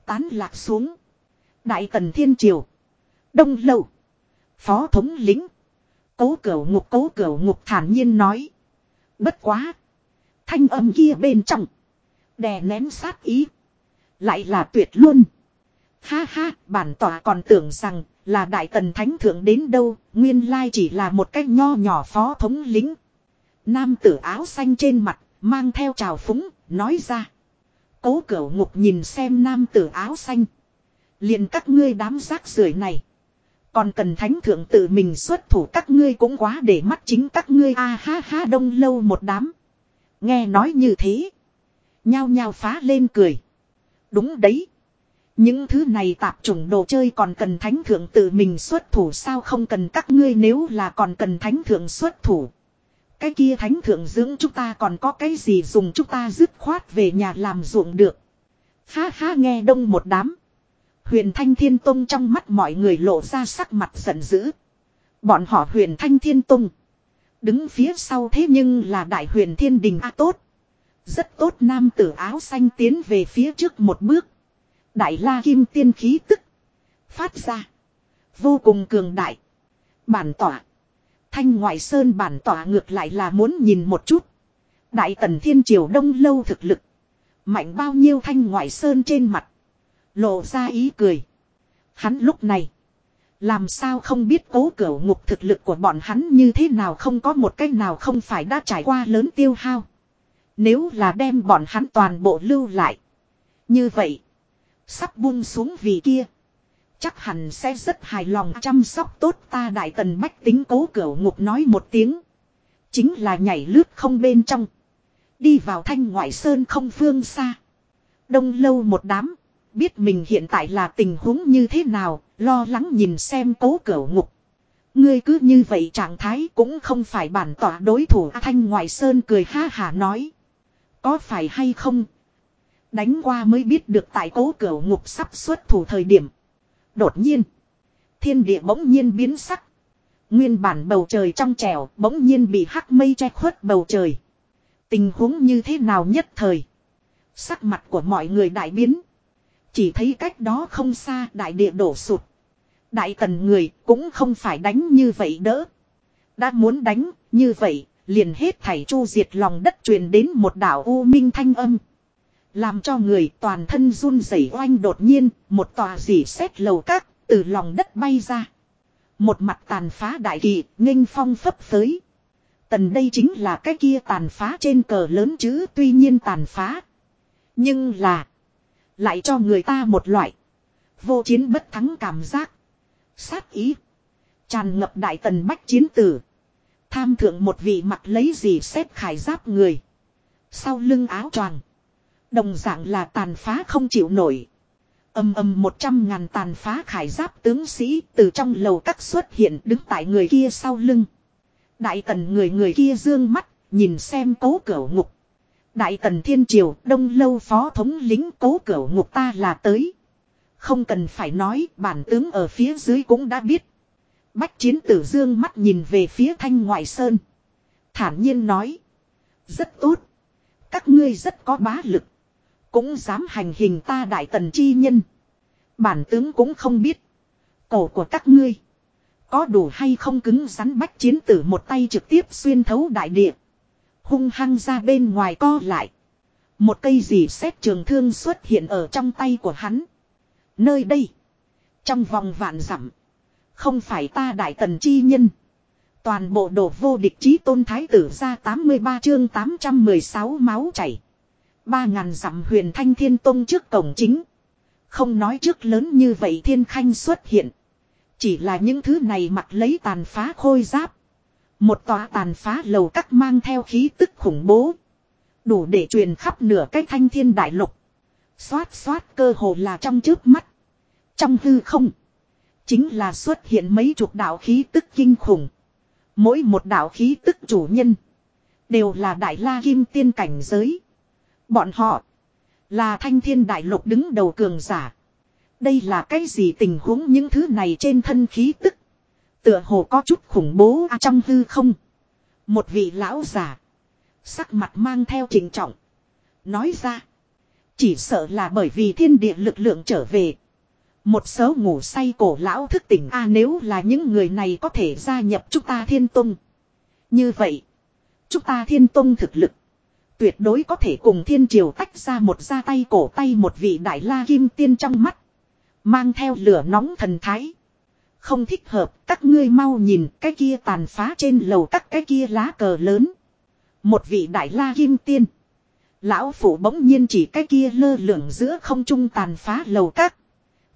Tán lạc xuống. Đại tần thiên triều. Đông lâu. Phó thống lĩnh. Cố cửu ngục cố cửu ngục thản nhiên nói. Bất quá. thanh âm kia bên trong. Đè nén sát ý. Lại là tuyệt luôn. Ha ha, bản tỏa còn tưởng rằng là đại tần thánh thượng đến đâu, nguyên lai chỉ là một cách nho nhỏ phó thống lính. Nam tử áo xanh trên mặt, mang theo trào phúng, nói ra. Cố cửu ngục nhìn xem nam tử áo xanh. liền các ngươi đám rác rưởi này. Còn cần thánh thượng tự mình xuất thủ các ngươi cũng quá để mắt chính các ngươi a ha ha, đông lâu một đám. Nghe nói như thế. Nhao nhao phá lên cười. Đúng đấy. Những thứ này tạp chủng đồ chơi còn cần thánh thượng tự mình xuất thủ sao không cần các ngươi nếu là còn cần thánh thượng xuất thủ. Cái kia thánh thượng dưỡng chúng ta còn có cái gì dùng chúng ta dứt khoát về nhà làm ruộng được. Ha ha, nghe đông một đám. Huyền Thanh Thiên Tông trong mắt mọi người lộ ra sắc mặt giận dữ. Bọn họ huyền Thanh Thiên Tông. Đứng phía sau thế nhưng là đại huyền thiên đình A tốt. Rất tốt nam tử áo xanh tiến về phía trước một bước. Đại la kim tiên khí tức. Phát ra. Vô cùng cường đại. Bản tỏa. Thanh ngoại sơn bản tỏa ngược lại là muốn nhìn một chút. Đại tần thiên triều đông lâu thực lực. Mạnh bao nhiêu thanh ngoại sơn trên mặt. Lộ ra ý cười. Hắn lúc này. Làm sao không biết cố cửu ngục thực lực của bọn hắn như thế nào không có một cách nào không phải đã trải qua lớn tiêu hao. Nếu là đem bọn hắn toàn bộ lưu lại. Như vậy. Sắp buông xuống vì kia. Chắc hẳn sẽ rất hài lòng chăm sóc tốt ta đại tần bách tính cố cửu ngục nói một tiếng. Chính là nhảy lướt không bên trong. Đi vào thanh ngoại sơn không phương xa. Đông lâu một đám. Biết mình hiện tại là tình huống như thế nào. Lo lắng nhìn xem cố cửu ngục. Ngươi cứ như vậy trạng thái cũng không phải bản tỏa đối thủ, Thanh Ngoại Sơn cười ha hà nói. Có phải hay không? Đánh qua mới biết được tại cố cửu ngục sắp xuất thủ thời điểm. Đột nhiên. Thiên địa bỗng nhiên biến sắc. Nguyên bản bầu trời trong trẻo bỗng nhiên bị hắc mây che khuất bầu trời. Tình huống như thế nào nhất thời. Sắc mặt của mọi người đại biến. Chỉ thấy cách đó không xa đại địa đổ sụt. Đại tần người cũng không phải đánh như vậy đỡ. Đã muốn đánh như vậy liền hết thảy chu diệt lòng đất truyền đến một đảo u minh thanh âm. Làm cho người toàn thân run rẩy oanh đột nhiên, một tòa dỉ xét lầu các, từ lòng đất bay ra. Một mặt tàn phá đại kỳ, nghênh phong phấp phới. Tần đây chính là cái kia tàn phá trên cờ lớn chứ tuy nhiên tàn phá. Nhưng là, lại cho người ta một loại, vô chiến bất thắng cảm giác. Sát ý, tràn ngập đại tần bách chiến tử. Tham thượng một vị mặt lấy gì xếp khải giáp người. Sau lưng áo choàng Đồng dạng là tàn phá không chịu nổi. Âm âm một trăm ngàn tàn phá khải giáp tướng sĩ từ trong lầu các xuất hiện đứng tại người kia sau lưng. Đại tần người người kia dương mắt, nhìn xem cố cửu ngục. Đại tần thiên triều, đông lâu phó thống lính cố cửu ngục ta là tới. Không cần phải nói, bản tướng ở phía dưới cũng đã biết. Bách chiến tử dương mắt nhìn về phía thanh ngoại sơn. Thản nhiên nói. Rất tốt. Các ngươi rất có bá lực. Cũng dám hành hình ta đại tần chi nhân. Bản tướng cũng không biết. Cổ của các ngươi. Có đủ hay không cứng rắn bách chiến tử một tay trực tiếp xuyên thấu đại địa. Hung hăng ra bên ngoài co lại. Một cây dì xét trường thương xuất hiện ở trong tay của hắn. Nơi đây. Trong vòng vạn dặm, Không phải ta đại tần chi nhân. Toàn bộ đồ vô địch chí tôn thái tử ra 83 chương 816 máu chảy. Ba ngàn dặm huyền thanh thiên tông trước cổng chính. Không nói trước lớn như vậy thiên khanh xuất hiện. Chỉ là những thứ này mặc lấy tàn phá khôi giáp. Một tòa tàn phá lầu các mang theo khí tức khủng bố. Đủ để truyền khắp nửa cái thanh thiên đại lục. Xoát xoát cơ hồ là trong trước mắt. Trong hư không. Chính là xuất hiện mấy chục đạo khí tức kinh khủng. Mỗi một đạo khí tức chủ nhân. Đều là đại la kim tiên cảnh giới. Bọn họ. Là thanh thiên đại lục đứng đầu cường giả. Đây là cái gì tình huống những thứ này trên thân khí tức. Tựa hồ có chút khủng bố à trong hư không. Một vị lão giả. Sắc mặt mang theo trình trọng. Nói ra. Chỉ sợ là bởi vì thiên địa lực lượng trở về. Một số ngủ say cổ lão thức tỉnh a nếu là những người này có thể gia nhập chúng ta thiên tông. Như vậy. Chúng ta thiên tông thực lực. Tuyệt đối có thể cùng thiên triều tách ra một ra tay cổ tay một vị đại la kim tiên trong mắt. Mang theo lửa nóng thần thái. Không thích hợp, các ngươi mau nhìn cái kia tàn phá trên lầu các cái kia lá cờ lớn. Một vị đại la kim tiên. Lão phủ bỗng nhiên chỉ cái kia lơ lửng giữa không trung tàn phá lầu các.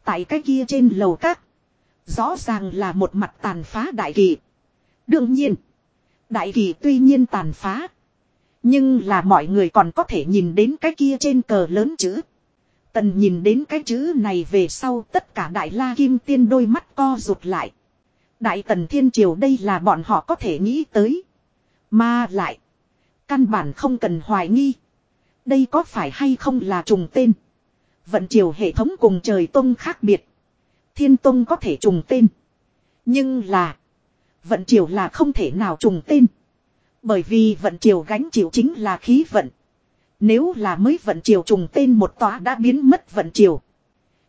Tại cái kia trên lầu các. Rõ ràng là một mặt tàn phá đại kỳ. Đương nhiên. Đại kỳ tuy nhiên tàn phá. Nhưng là mọi người còn có thể nhìn đến cái kia trên cờ lớn chữ. Tần nhìn đến cái chữ này về sau, tất cả đại la kim tiên đôi mắt co rụt lại. Đại tần thiên triều đây là bọn họ có thể nghĩ tới. Mà lại. Căn bản không cần hoài nghi. Đây có phải hay không là trùng tên. Vận triều hệ thống cùng trời tông khác biệt. Thiên tông có thể trùng tên. Nhưng là. Vận triều là không thể nào trùng tên. Bởi vì vận triều gánh chịu chính là khí vận. Nếu là mới vận triều trùng tên một tòa đã biến mất vận triều.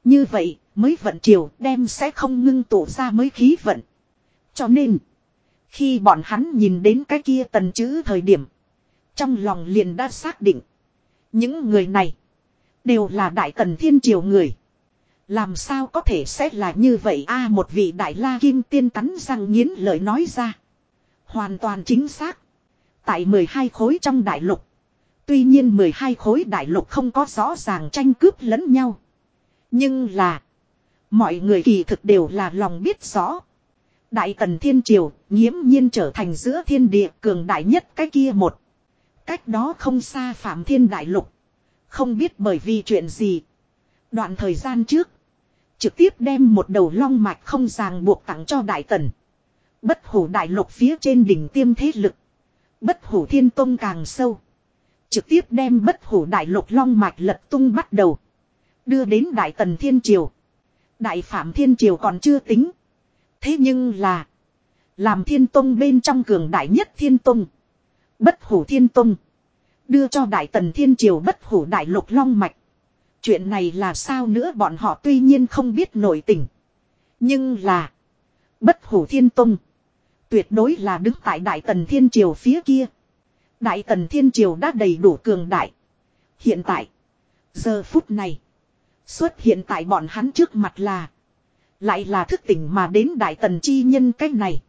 Như vậy, mới vận triều đem sẽ không ngưng tụ ra mới khí vận. Cho nên, khi bọn hắn nhìn đến cái kia tần chữ thời điểm, trong lòng liền đã xác định. Những người này, đều là đại tần thiên triều người. Làm sao có thể sẽ là như vậy a một vị đại la kim tiên cắn răng nghiến lời nói ra. Hoàn toàn chính xác. Tại 12 khối trong đại lục. Tuy nhiên 12 khối đại lục không có rõ ràng tranh cướp lẫn nhau. Nhưng là. Mọi người kỳ thực đều là lòng biết rõ. Đại tần thiên triều, nghiễm nhiên trở thành giữa thiên địa cường đại nhất cái kia một. Cách đó không xa phạm thiên đại lục. Không biết bởi vì chuyện gì. Đoạn thời gian trước. Trực tiếp đem một đầu long mạch không ràng buộc tặng cho đại tần. Bất hủ đại lục phía trên đỉnh tiêm thế lực. Bất hủ thiên tông càng sâu. Trực tiếp đem bất hủ đại lục long mạch lật tung bắt đầu. Đưa đến đại tần thiên triều. Đại phạm thiên triều còn chưa tính. Thế nhưng là. Làm thiên tông bên trong cường đại nhất thiên tông. Bất hủ thiên tông. Đưa cho đại tần thiên triều bất hủ đại lục long mạch. Chuyện này là sao nữa bọn họ tuy nhiên không biết nổi tình. Nhưng là. Bất hủ thiên tông. Tuyệt đối là đứng tại Đại Tần Thiên Triều phía kia. Đại Tần Thiên Triều đã đầy đủ cường đại. Hiện tại. Giờ phút này. Xuất hiện tại bọn hắn trước mặt là. Lại là thức tỉnh mà đến Đại Tần Chi nhân cách này.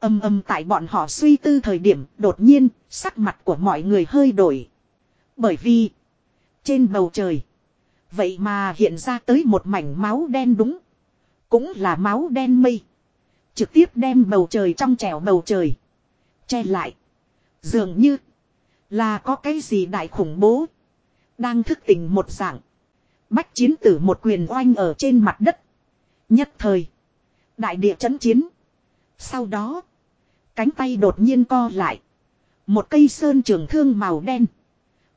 Âm âm tại bọn họ suy tư thời điểm, đột nhiên, sắc mặt của mọi người hơi đổi. Bởi vì. Trên bầu trời. Vậy mà hiện ra tới một mảnh máu đen đúng. Cũng là máu đen mây. Trực tiếp đem bầu trời trong trẻo bầu trời. Che lại. Dường như. Là có cái gì đại khủng bố. Đang thức tỉnh một dạng. Bách chiến tử một quyền oanh ở trên mặt đất. Nhất thời. Đại địa chấn chiến. Sau đó. Cánh tay đột nhiên co lại. Một cây sơn trường thương màu đen.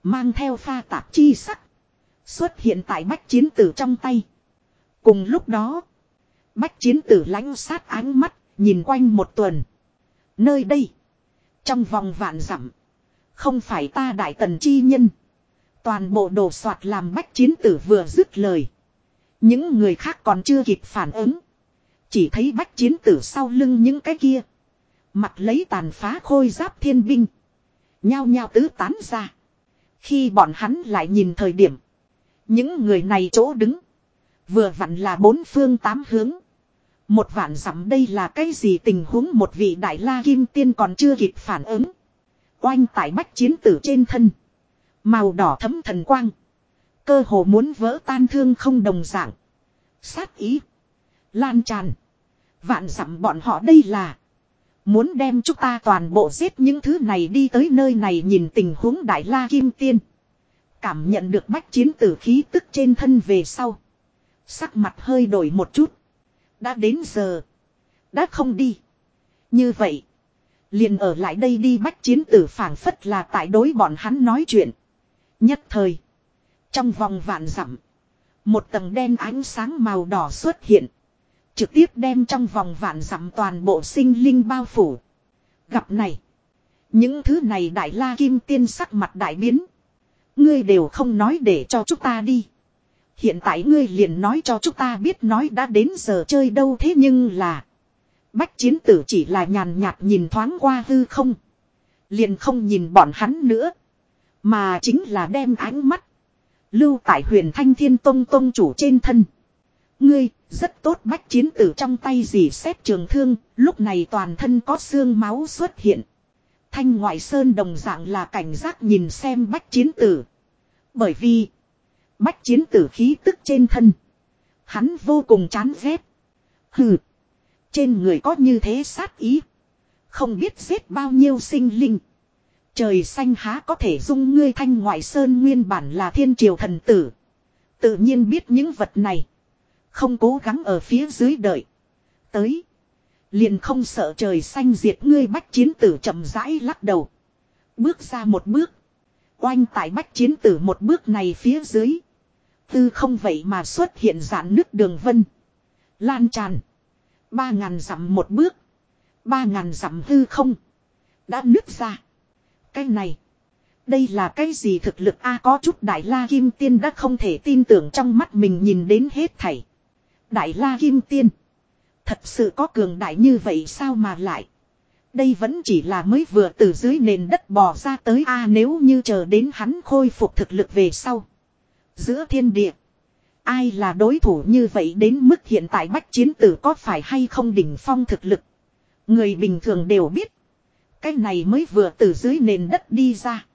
Mang theo pha tạp chi sắc. Xuất hiện tại bách chiến tử trong tay. Cùng lúc đó. Bách chiến tử lãnh sát ánh mắt, nhìn quanh một tuần. Nơi đây. Trong vòng vạn dặm Không phải ta đại tần chi nhân. Toàn bộ đồ soạt làm bách chiến tử vừa dứt lời. Những người khác còn chưa kịp phản ứng. Chỉ thấy bách chiến tử sau lưng những cái kia. Mặt lấy tàn phá khôi giáp thiên binh. Nhao nhao tứ tán ra. Khi bọn hắn lại nhìn thời điểm. Những người này chỗ đứng. Vừa vặn là bốn phương tám hướng. Một vạn dặm đây là cái gì tình huống một vị đại la kim tiên còn chưa kịp phản ứng. Oanh tại bách chiến tử trên thân. Màu đỏ thấm thần quang. Cơ hồ muốn vỡ tan thương không đồng dạng. Sát ý. Lan tràn. Vạn dặm bọn họ đây là. Muốn đem chúng ta toàn bộ giết những thứ này đi tới nơi này nhìn tình huống đại la kim tiên. Cảm nhận được bách chiến tử khí tức trên thân về sau. Sắc mặt hơi đổi một chút. Đã đến giờ. Đã không đi. Như vậy. Liền ở lại đây đi bách chiến tử phảng phất là tại đối bọn hắn nói chuyện. Nhất thời. Trong vòng vạn dặm, Một tầng đen ánh sáng màu đỏ xuất hiện. Trực tiếp đem trong vòng vạn dặm toàn bộ sinh linh bao phủ. Gặp này. Những thứ này đại la kim tiên sắc mặt đại biến. Ngươi đều không nói để cho chúng ta đi. Hiện tại ngươi liền nói cho chúng ta biết nói đã đến giờ chơi đâu thế nhưng là. Bách chiến tử chỉ là nhàn nhạt nhìn thoáng qua hư không. Liền không nhìn bọn hắn nữa. Mà chính là đem ánh mắt. Lưu tại huyền thanh thiên tông tông chủ trên thân. Ngươi, rất tốt bách chiến tử trong tay dì xét trường thương, lúc này toàn thân có xương máu xuất hiện. Thanh ngoại sơn đồng dạng là cảnh giác nhìn xem bách chiến tử. Bởi vì, bách chiến tử khí tức trên thân. Hắn vô cùng chán ghét. Hừ, trên người có như thế sát ý. Không biết giết bao nhiêu sinh linh. Trời xanh há có thể dung ngươi thanh ngoại sơn nguyên bản là thiên triều thần tử. Tự nhiên biết những vật này. Không cố gắng ở phía dưới đợi. Tới. Liền không sợ trời xanh diệt ngươi bách chiến tử chậm rãi lắc đầu. Bước ra một bước. Oanh tại bách chiến tử một bước này phía dưới. Tư không vậy mà xuất hiện giãn nước đường vân. Lan tràn. Ba ngàn dặm một bước. Ba ngàn dặm hư không. Đã nứt ra. Cái này. Đây là cái gì thực lực a có chút đại la kim tiên đã không thể tin tưởng trong mắt mình nhìn đến hết thảy. Đại la kim tiên. Thật sự có cường đại như vậy sao mà lại. Đây vẫn chỉ là mới vừa từ dưới nền đất bò ra tới a nếu như chờ đến hắn khôi phục thực lực về sau. Giữa thiên địa. Ai là đối thủ như vậy đến mức hiện tại bách chiến tử có phải hay không đỉnh phong thực lực. Người bình thường đều biết. Cái này mới vừa từ dưới nền đất đi ra.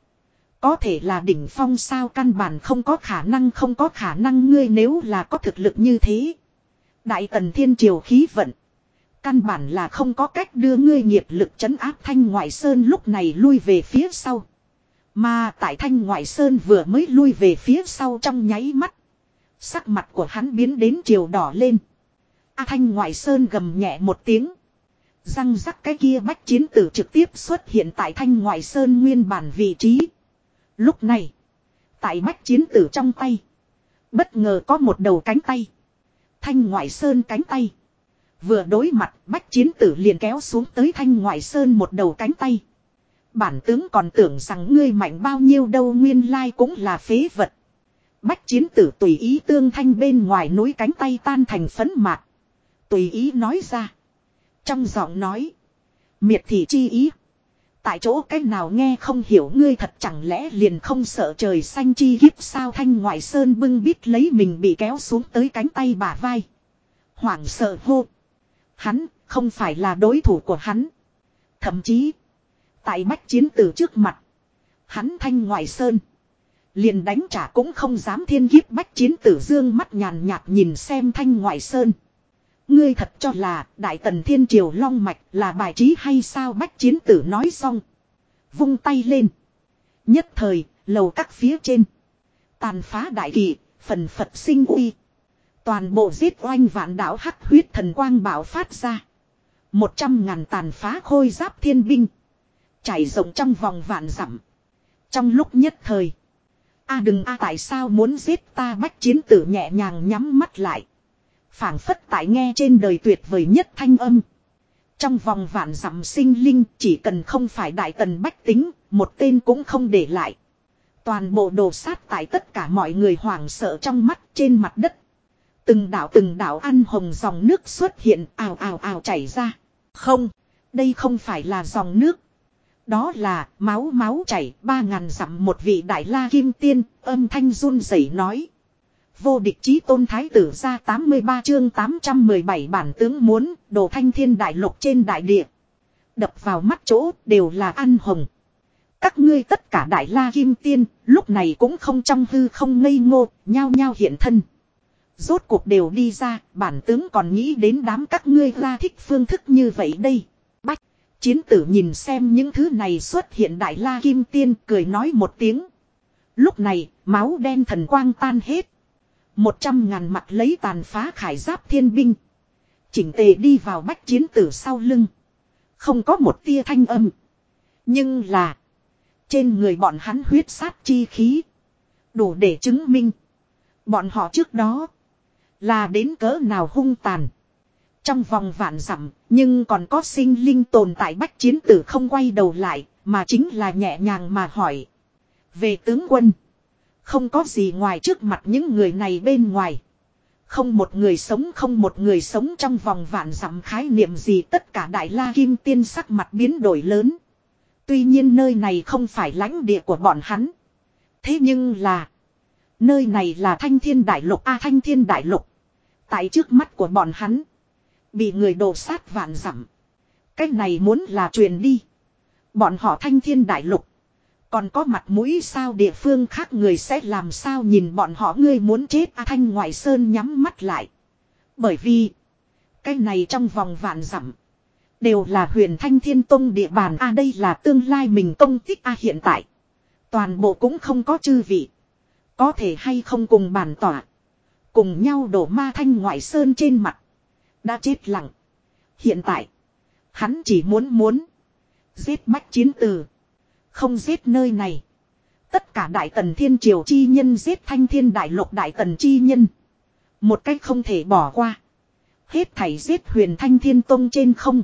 Có thể là đỉnh phong sao căn bản không có khả năng, không có khả năng ngươi nếu là có thực lực như thế. Đại tần thiên triều khí vận. Căn bản là không có cách đưa ngươi nghiệp lực chấn áp thanh ngoại sơn lúc này lui về phía sau. Mà tại thanh ngoại sơn vừa mới lui về phía sau trong nháy mắt. Sắc mặt của hắn biến đến chiều đỏ lên. A thanh ngoại sơn gầm nhẹ một tiếng. Răng rắc cái kia bách chiến tử trực tiếp xuất hiện tại thanh ngoại sơn nguyên bản vị trí. Lúc này. Tại bách chiến tử trong tay. Bất ngờ có một đầu cánh tay. Thanh ngoại sơn cánh tay. Vừa đối mặt, bách chiến tử liền kéo xuống tới thanh ngoại sơn một đầu cánh tay. Bản tướng còn tưởng rằng ngươi mạnh bao nhiêu đâu, nguyên lai cũng là phế vật. Bách chiến tử tùy ý tương thanh bên ngoài núi cánh tay tan thành phấn mạc. Tùy ý nói ra. Trong giọng nói. Miệt thị chi ý. Tại chỗ cách nào nghe không hiểu ngươi thật chẳng lẽ liền không sợ trời xanh chi hiếp sao thanh ngoại sơn bưng bít lấy mình bị kéo xuống tới cánh tay bả vai. Hoảng sợ hô. Hắn không phải là đối thủ của hắn. Thậm chí. Tại bách chiến tử trước mặt. Hắn thanh ngoại sơn. Liền đánh trả cũng không dám thiên kiếp bách chiến tử dương mắt nhàn nhạt nhìn xem thanh ngoại sơn. Ngươi thật cho là đại tần thiên triều long mạch là bài trí hay sao bách chiến tử nói xong. Vung tay lên. Nhất thời, lầu các phía trên. Tàn phá đại kỳ, phần Phật sinh uy. Toàn bộ giết oanh vạn đảo hắc huyết thần quang bảo phát ra. Một trăm ngàn tàn phá khôi giáp thiên binh. Chảy rộng trong vòng vạn dặm. Trong lúc nhất thời. a đừng a tại sao muốn giết ta bách chiến tử nhẹ nhàng nhắm mắt lại phảng phất tại nghe trên đời tuyệt vời nhất thanh âm. Trong vòng vạn dặm sinh linh chỉ cần không phải đại tần bách tính, một tên cũng không để lại. Toàn bộ đồ sát tại tất cả mọi người hoảng sợ trong mắt trên mặt đất. Từng đảo từng đảo ăn hồng dòng nước xuất hiện ào ào ào chảy ra. Không, đây không phải là dòng nước. Đó là, máu máu chảy, ba ngàn dặm một vị đại la kim tiên, âm thanh run rẩy nói. Vô địch chí tôn thái tử ra 83 chương 817 bản tướng muốn, đồ thanh thiên đại lục trên đại địa. Đập vào mắt chỗ, đều là ăn hồng. Các ngươi tất cả đại la kim tiên, lúc này cũng không trong hư không ngây ngô, nhao nhao hiện thân. Rốt cuộc đều đi ra, bản tướng còn nghĩ đến đám các ngươi ra thích phương thức như vậy đây. Chiến tử nhìn xem những thứ này xuất hiện đại la kim tiên cười nói một tiếng. Lúc này, máu đen thần quang tan hết. Một trăm ngàn mặt lấy tàn phá khải giáp thiên binh. Chỉnh tề đi vào bách chiến tử sau lưng. Không có một tia thanh âm. Nhưng là. Trên người bọn hắn huyết sát chi khí. Đủ để chứng minh. Bọn họ trước đó. Là đến cỡ nào hung tàn. Trong vòng vạn dặm, nhưng còn có sinh linh tồn tại bách chiến tử không quay đầu lại. Mà chính là nhẹ nhàng mà hỏi. Về tướng quân. Không có gì ngoài trước mặt những người này bên ngoài. Không một người sống, không một người sống trong vòng vạn dặm khái niệm gì, tất cả đại la kim tiên sắc mặt biến đổi lớn. Tuy nhiên nơi này không phải lãnh địa của bọn hắn. Thế nhưng là. Nơi này là thanh thiên đại lục, A thanh thiên đại lục. Tại trước mắt của bọn hắn. Bị người đổ sát vạn dặm Cách này muốn là truyền đi. Bọn họ thanh thiên đại lục. Còn có mặt mũi sao địa phương khác người sẽ làm sao nhìn bọn họ ngươi muốn chết A Thanh Ngoại Sơn nhắm mắt lại. Bởi vì. Cái này trong vòng vạn dặm, Đều là huyền thanh thiên tông địa bàn A đây là tương lai mình công tích A hiện tại. Toàn bộ cũng không có chư vị. Có thể hay không cùng bàn tỏa. Cùng nhau đổ ma thanh ngoại sơn trên mặt. Đã chết lặng. Hiện tại. Hắn chỉ muốn muốn. Giết bách chiến từ. Không giết nơi này. Tất cả đại tần thiên triều chi nhân giết thanh thiên đại lục đại tần chi nhân. Một cách không thể bỏ qua. Hết thảy giết huyền thanh thiên tông trên không.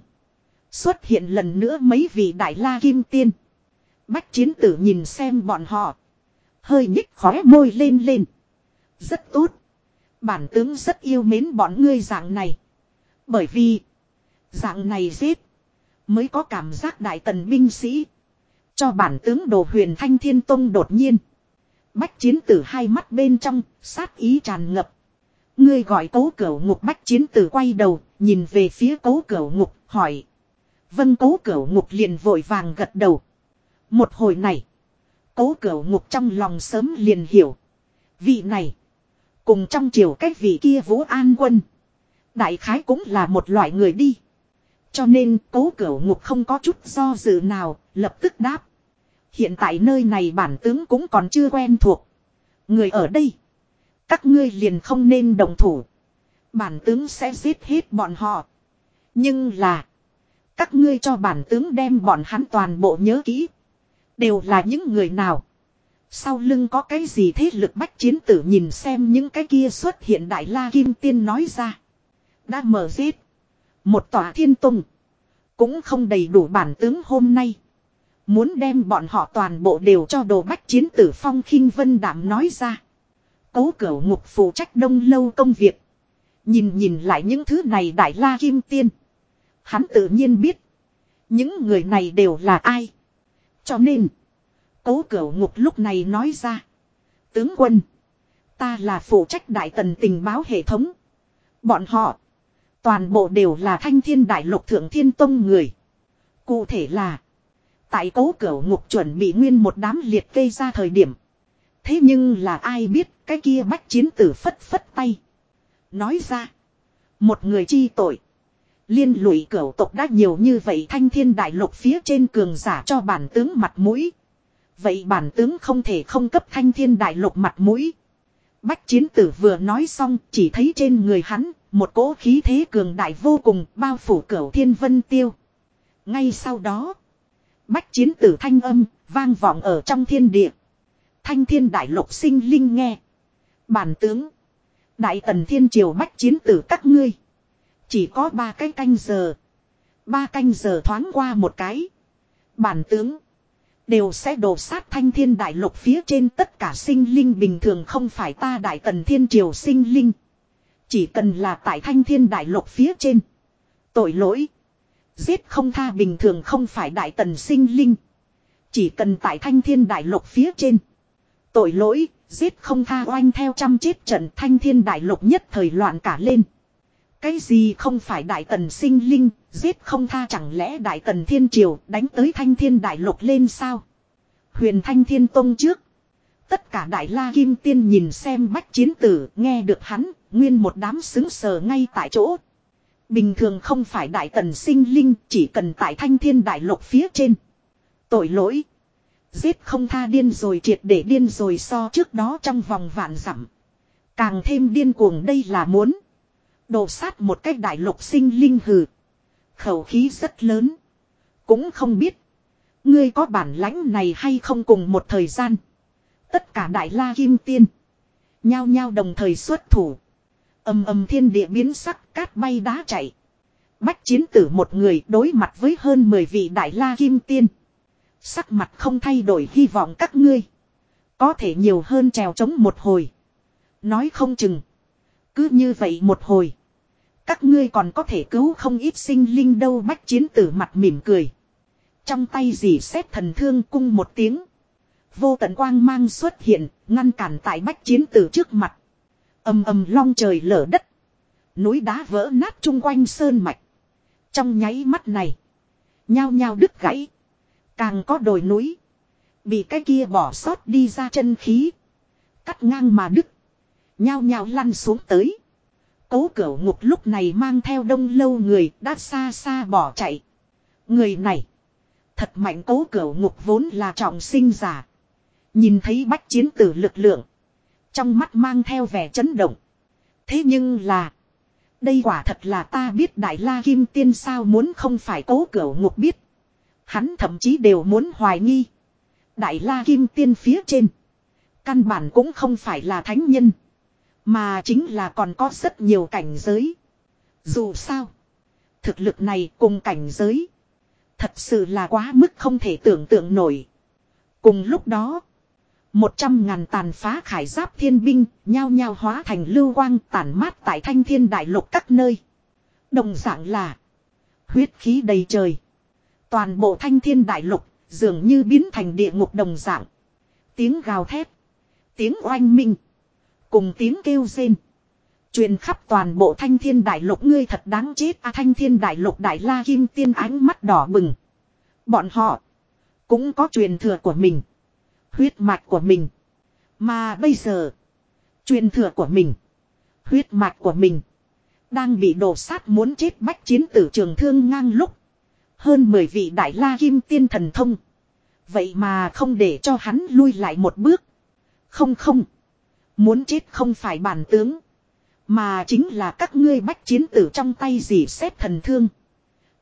Xuất hiện lần nữa mấy vị đại la kim tiên. Bách chiến tử nhìn xem bọn họ. Hơi nhích khóe môi lên lên. Rất tốt. Bản tướng rất yêu mến bọn ngươi dạng này. Bởi vì. Dạng này giết. Mới có cảm giác đại tần binh sĩ. Cho bản tướng đồ huyền thanh thiên tông đột nhiên. Bách chiến tử hai mắt bên trong, sát ý tràn ngập. Ngươi gọi cố cửu ngục bách chiến tử quay đầu, nhìn về phía cố cửu ngục, hỏi. Vân cố cửu ngục liền vội vàng gật đầu. Một hồi này, cố cửu ngục trong lòng sớm liền hiểu. Vị này, cùng trong triều cách vị kia vũ an quân. Đại khái cũng là một loại người đi. Cho nên cố cửu ngục không có chút do dự nào, lập tức đáp. Hiện tại nơi này bản tướng cũng còn chưa quen thuộc. Người ở đây. Các ngươi liền không nên đồng thủ. Bản tướng sẽ giết hết bọn họ. Nhưng là. Các ngươi cho bản tướng đem bọn hắn toàn bộ nhớ kỹ. Đều là những người nào. Sau lưng có cái gì thế lực bách chiến tử nhìn xem những cái kia xuất hiện đại la kim tiên nói ra. Đã mở giết. Một tòa thiên tùng. Cũng không đầy đủ bản tướng hôm nay. Muốn đem bọn họ toàn bộ đều cho đồ bách chiến tử phong khinh vân đảm nói ra. Cố cửu ngục phụ trách đông lâu công việc. Nhìn nhìn lại những thứ này đại la kim tiên. Hắn tự nhiên biết. Những người này đều là ai. Cho nên. Cố cửu ngục lúc này nói ra. Tướng quân. Ta là phụ trách đại tần tình báo hệ thống. Bọn họ. Toàn bộ đều là thanh thiên đại lục thượng thiên tông người. Cụ thể là. Tại cố cửu ngục chuẩn bị nguyên một đám liệt kê ra thời điểm. Thế nhưng là ai biết cái kia bách chiến tử phất phất tay. Nói ra. Một người chi tội. Liên lụy cửu tộc đã nhiều như vậy thanh thiên đại lục phía trên cường giả cho bản tướng mặt mũi. Vậy bản tướng không thể không cấp thanh thiên đại lục mặt mũi. Bách chiến tử vừa nói xong chỉ thấy trên người hắn một cỗ khí thế cường đại vô cùng bao phủ cửu thiên vân tiêu. Ngay sau đó. Bách chiến tử thanh âm vang vọng ở trong thiên địa. Thanh thiên đại lục sinh linh nghe. Bản tướng. Đại tần thiên triều bách chiến tử các ngươi. Chỉ có ba cái canh giờ. Ba canh giờ thoáng qua một cái. Bản tướng. Đều sẽ đổ sát thanh thiên đại lục phía trên tất cả sinh linh bình thường không phải ta đại tần thiên triều sinh linh. Chỉ cần là tại thanh thiên đại lục phía trên. Tội lỗi. Giết không tha bình thường không phải đại tần sinh linh. Chỉ cần tại thanh thiên đại lục phía trên. Tội lỗi, giết không tha oanh theo trăm chết trận thanh thiên đại lục nhất thời loạn cả lên. Cái gì không phải đại tần sinh linh, giết không tha chẳng lẽ đại tần thiên triều đánh tới thanh thiên đại lục lên sao? Huyền thanh thiên tông trước. Tất cả đại la kim tiên nhìn xem bách chiến tử, nghe được hắn, nguyên một đám xứng sờ ngay tại chỗ. Bình thường không phải đại tần sinh linh, chỉ cần tại thanh thiên đại lục phía trên. Tội lỗi. Giết không tha điên rồi triệt để điên rồi so trước đó trong vòng vạn dặm Càng thêm điên cuồng đây là muốn. Đồ sát một cách đại lục sinh linh hừ. Khẩu khí rất lớn. Cũng không biết. Ngươi có bản lãnh này hay không cùng một thời gian. Tất cả đại la kim tiên. Nhao nhao đồng thời xuất thủ. Âm âm thiên địa biến sắc cát bay đá chạy. Bách chiến tử một người đối mặt với hơn 10 vị đại la kim tiên. Sắc mặt không thay đổi hy vọng các ngươi. Có thể nhiều hơn trèo trống một hồi. Nói không chừng. Cứ như vậy một hồi. Các ngươi còn có thể cứu không ít sinh linh đâu bách chiến tử mặt mỉm cười. Trong tay dì xét thần thương cung một tiếng. Vô tận quang mang xuất hiện, ngăn cản tại bách chiến tử trước mặt ầm ầm long trời lở đất. Núi đá vỡ nát chung quanh sơn mạch. Trong nháy mắt này. Nhao nhao đứt gãy. Càng có đồi núi. Bị cái kia bỏ sót đi ra chân khí. Cắt ngang mà đứt. Nhao nhao lăn xuống tới. Cố cửu ngục lúc này mang theo đông lâu người đã xa xa bỏ chạy. Người này. Thật mạnh cố cửu ngục vốn là trọng sinh giả. Nhìn thấy bách chiến tử lực lượng. Trong mắt mang theo vẻ chấn động. Thế nhưng là. Đây quả thật là ta biết Đại La Kim Tiên sao muốn không phải cố cửu ngục biết. Hắn thậm chí đều muốn hoài nghi. Đại La Kim Tiên phía trên. Căn bản cũng không phải là thánh nhân. Mà chính là còn có rất nhiều cảnh giới. Dù sao. Thực lực này cùng cảnh giới. Thật sự là quá mức không thể tưởng tượng nổi. Cùng lúc đó. Một trăm ngàn tàn phá khải giáp thiên binh, nhao nhao hóa thành lưu quang tản mát tại thanh thiên đại lục các nơi. Đồng dạng là huyết khí đầy trời. Toàn bộ thanh thiên đại lục dường như biến thành địa ngục đồng dạng. Tiếng gào thét, tiếng oanh minh, cùng tiếng kêu rên. Truyền khắp toàn bộ thanh thiên đại lục ngươi thật đáng chết a thanh thiên đại lục đại la kim tiên ánh mắt đỏ bừng. Bọn họ cũng có truyền thừa của mình huyết mạch của mình. Mà bây giờ, truyền thừa của mình, huyết mạch của mình, đang bị đổ sát muốn chết bách chiến tử trường thương ngang lúc. Hơn 10 vị đại la kim tiên thần thông. Vậy mà không để cho hắn lui lại một bước. Không không. Muốn chết không phải bản tướng. Mà chính là các ngươi bách chiến tử trong tay dì xét thần thương.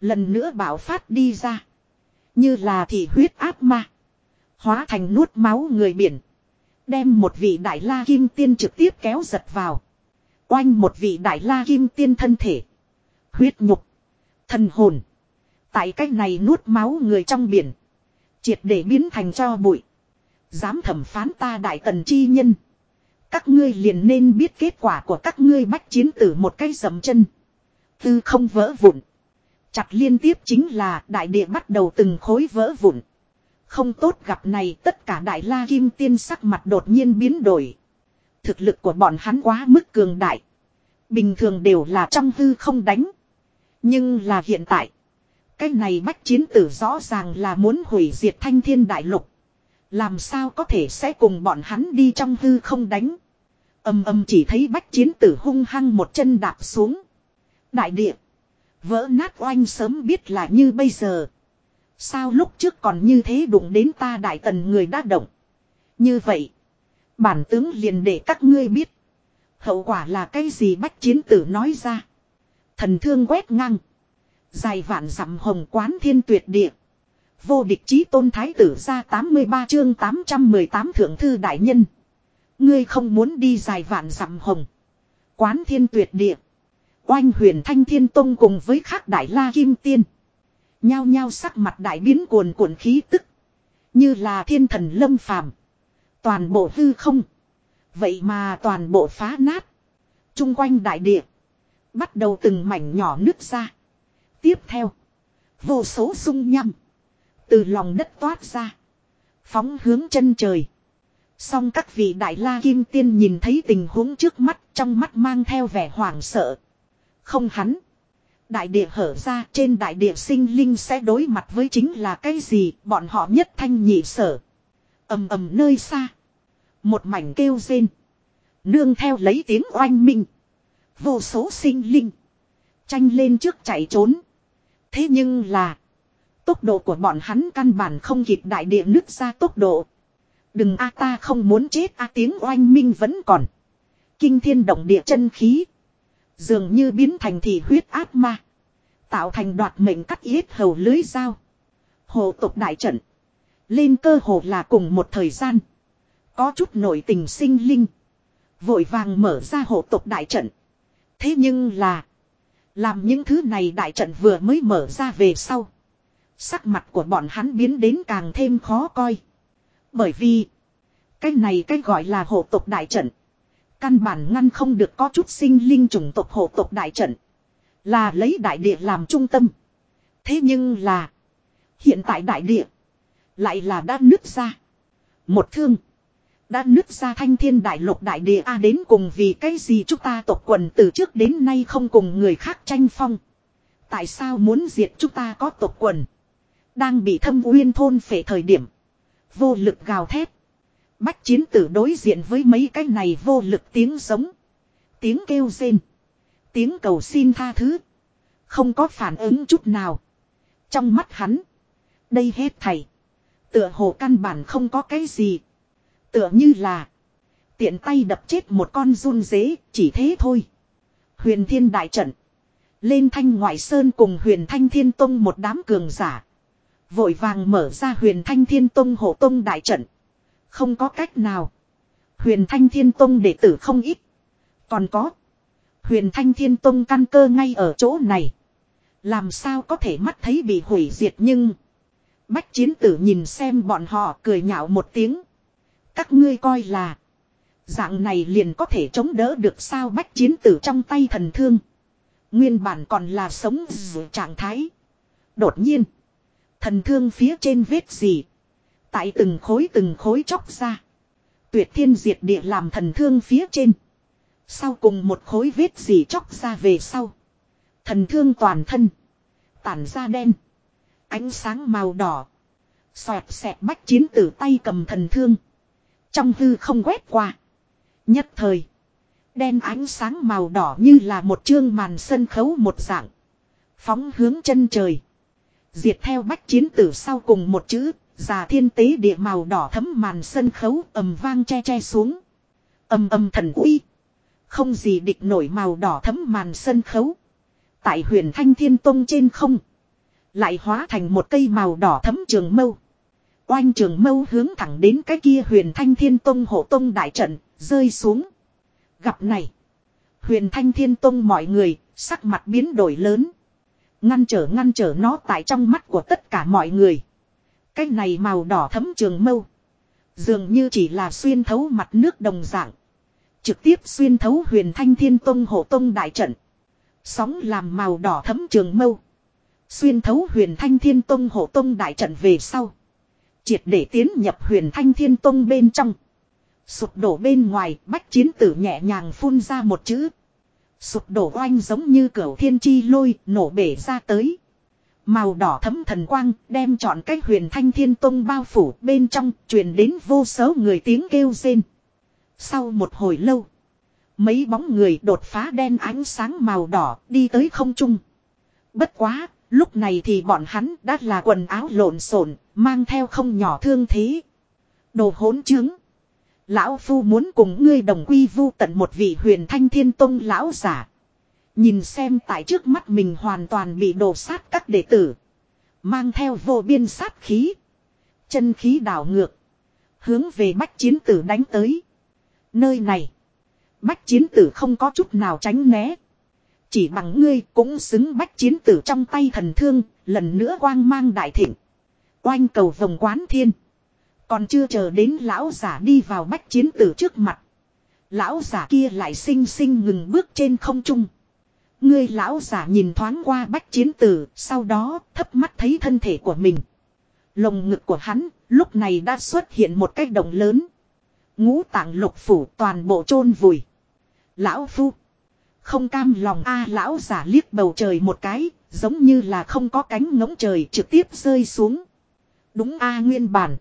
Lần nữa bảo phát đi ra. Như là thị huyết áp ma. Hóa thành nuốt máu người biển. Đem một vị đại la kim tiên trực tiếp kéo giật vào. Oanh một vị đại la kim tiên thân thể. Huyết nhục. Thần hồn. Tại cách này nuốt máu người trong biển. Triệt để biến thành cho bụi. Dám thẩm phán ta đại tần chi nhân. Các ngươi liền nên biết kết quả của các ngươi bách chiến tử một cái dầm chân. Tư không vỡ vụn. Chặt liên tiếp chính là đại địa bắt đầu từng khối vỡ vụn. Không tốt gặp này tất cả đại la kim tiên sắc mặt đột nhiên biến đổi. Thực lực của bọn hắn quá mức cường đại. Bình thường đều là trong hư không đánh. Nhưng là hiện tại. Cái này bách chiến tử rõ ràng là muốn hủy diệt thanh thiên đại lục. Làm sao có thể sẽ cùng bọn hắn đi trong hư không đánh. Âm âm chỉ thấy bách chiến tử hung hăng một chân đạp xuống. Đại địa. Vỡ nát oanh sớm biết là như bây giờ. Sao lúc trước còn như thế đụng đến ta đại tần người đã động. Như vậy. Bản tướng liền để các ngươi biết. Hậu quả là cái gì bách chiến tử nói ra. Thần thương quét ngang. Dài vạn dặm hồng quán thiên tuyệt địa. Vô địch chí tôn thái tử ra 83 chương 818 thượng thư đại nhân. Ngươi không muốn đi dài vạn dặm hồng. Quán thiên tuyệt địa. Oanh huyền thanh thiên tông cùng với khác đại la kim tiên. Nhao nhao sắc mặt đại biến cuồn cuộn khí tức. Như là thiên thần lâm phàm. Toàn bộ hư không. Vậy mà toàn bộ phá nát. Trung quanh đại địa. Bắt đầu từng mảnh nhỏ nứt ra. Tiếp theo. Vô số sung nhăm. Từ lòng đất toát ra. Phóng hướng chân trời. Song các vị đại la kim tiên nhìn thấy tình huống trước mắt, trong mắt mang theo vẻ hoảng sợ. Không hắn. Đại địa hở ra, trên đại địa sinh linh sẽ đối mặt với chính là cái gì, bọn họ nhất thanh nhị sở. ầm ầm nơi xa. Một mảnh kêu rên. Nương theo lấy tiếng oanh minh. Vô số sinh linh. Tranh lên trước chạy trốn. Thế nhưng là. Tốc độ của bọn hắn căn bản không kịp đại địa nứt ra tốc độ. Đừng a ta không muốn chết, a tiếng oanh minh vẫn còn. Kinh thiên động địa chân khí. Dường như biến thành thị huyết áp ma. Tạo thành đoạt mệnh cắt yết hầu lưới dao. Hồ tục đại trận. Lên cơ hồ là cùng một thời gian. Có chút nổi tình sinh linh. Vội vàng mở ra hộ tục đại trận. Thế nhưng là. Làm những thứ này đại trận vừa mới mở ra về sau. Sắc mặt của bọn hắn biến đến càng thêm khó coi. Bởi vì. Cái này cái gọi là hộ tục đại trận. Căn bản ngăn không được có chút sinh linh chủng tộc hộ tộc đại trận. Là lấy đại địa làm trung tâm. Thế nhưng là. Hiện tại đại địa. Lại là đã nứt ra. Một thương. Đã nứt ra thanh thiên đại lục đại địa A đến cùng vì cái gì chúng ta tộc quần từ trước đến nay không cùng người khác tranh phong. Tại sao muốn diệt chúng ta có tộc quần. Đang bị thâm uyên thôn phệ thời điểm. Vô lực gào thét. Bách chiến tử đối diện với mấy cái này vô lực tiếng giống. Tiếng kêu rên. Tiếng cầu xin tha thứ. Không có phản ứng chút nào. Trong mắt hắn. Đây hết thầy. Tựa hồ căn bản không có cái gì. Tựa như là. Tiện tay đập chết một con run dế. Chỉ thế thôi. Huyền thiên đại trận. Lên thanh ngoại sơn cùng huyền thanh thiên tông một đám cường giả. Vội vàng mở ra huyền thanh thiên tông hộ tông đại trận. Không có cách nào. Huyền thanh thiên tông đệ tử không ít. Còn có. Huyền thanh thiên tông căn cơ ngay ở chỗ này. Làm sao có thể mắt thấy bị hủy diệt nhưng. Bách chiến tử nhìn xem bọn họ cười nhạo một tiếng. Các ngươi coi là. Dạng này liền có thể chống đỡ được sao bách chiến tử trong tay thần thương. Nguyên bản còn là sống dù trạng thái. Đột nhiên. Thần thương phía trên vết gì. Tại từng khối từng khối chóc ra. Tuyệt thiên diệt địa làm thần thương phía trên. Sau cùng một khối vết gì chóc ra về sau. Thần thương toàn thân. Tản ra đen. Ánh sáng màu đỏ. Xoẹt xẹt bách chiến tử tay cầm thần thương. Trong hư không quét qua. Nhất thời. Đen ánh sáng màu đỏ như là một chương màn sân khấu một dạng. Phóng hướng chân trời. Diệt theo bách chiến tử sau cùng một chữ. Già thiên tế địa màu đỏ thấm màn sân khấu ầm vang che che xuống. ầm ầm thần uy. Không gì địch nổi màu đỏ thấm màn sân khấu. Tại huyền thanh thiên tông trên không. Lại hóa thành một cây màu đỏ thấm trường mâu. Oanh trường mâu hướng thẳng đến cái kia huyền thanh thiên tông hộ tông đại trận, rơi xuống. Gặp này. Huyền thanh thiên tông mọi người, sắc mặt biến đổi lớn. Ngăn trở ngăn trở nó tại trong mắt của tất cả mọi người. Cái này màu đỏ thấm trường mâu. Dường như chỉ là xuyên thấu mặt nước đồng dạng. Trực tiếp xuyên thấu huyền thanh thiên tông hộ tông đại trận. Sóng làm màu đỏ thấm trường mâu. Xuyên thấu huyền thanh thiên tông hộ tông đại trận về sau. Triệt để tiến nhập huyền thanh thiên tông bên trong. Sụp đổ bên ngoài, bách chiến tử nhẹ nhàng phun ra một chữ. Sụp đổ oanh giống như cửa thiên chi lôi, nổ bể ra tới. Màu đỏ thấm thần quang đem chọn cái huyền thanh thiên tông bao phủ bên trong truyền đến vô số người tiếng kêu rên. Sau một hồi lâu. Mấy bóng người đột phá đen ánh sáng màu đỏ đi tới không trung. Bất quá, lúc này thì bọn hắn đã là quần áo lộn xộn, mang theo không nhỏ thương thế. Đồ hỗn chứng. Lão Phu muốn cùng ngươi đồng quy vu tận một vị huyền thanh thiên tông lão giả. Nhìn xem tại trước mắt mình hoàn toàn bị đổ sát các đệ tử. Mang theo vô biên sát khí. Chân khí đảo ngược. Hướng về bách chiến tử đánh tới. Nơi này. Bách chiến tử không có chút nào tránh né. Chỉ bằng ngươi cũng xứng bách chiến tử trong tay thần thương. Lần nữa quang mang đại thịnh. Oanh cầu vòng quán thiên. Còn chưa chờ đến lão giả đi vào bách chiến tử trước mặt. Lão giả kia lại xinh xinh ngừng bước trên không trung. Ngươi lão giả nhìn thoáng qua bách chiến tử, sau đó thấp mắt thấy thân thể của mình. Lồng ngực của hắn, lúc này đã xuất hiện một cái động lớn. Ngũ tạng lục phủ toàn bộ chôn vùi. Lão phu. Không cam lòng a lão giả liếc bầu trời một cái, giống như là không có cánh ngỗng trời trực tiếp rơi xuống. Đúng a nguyên bản.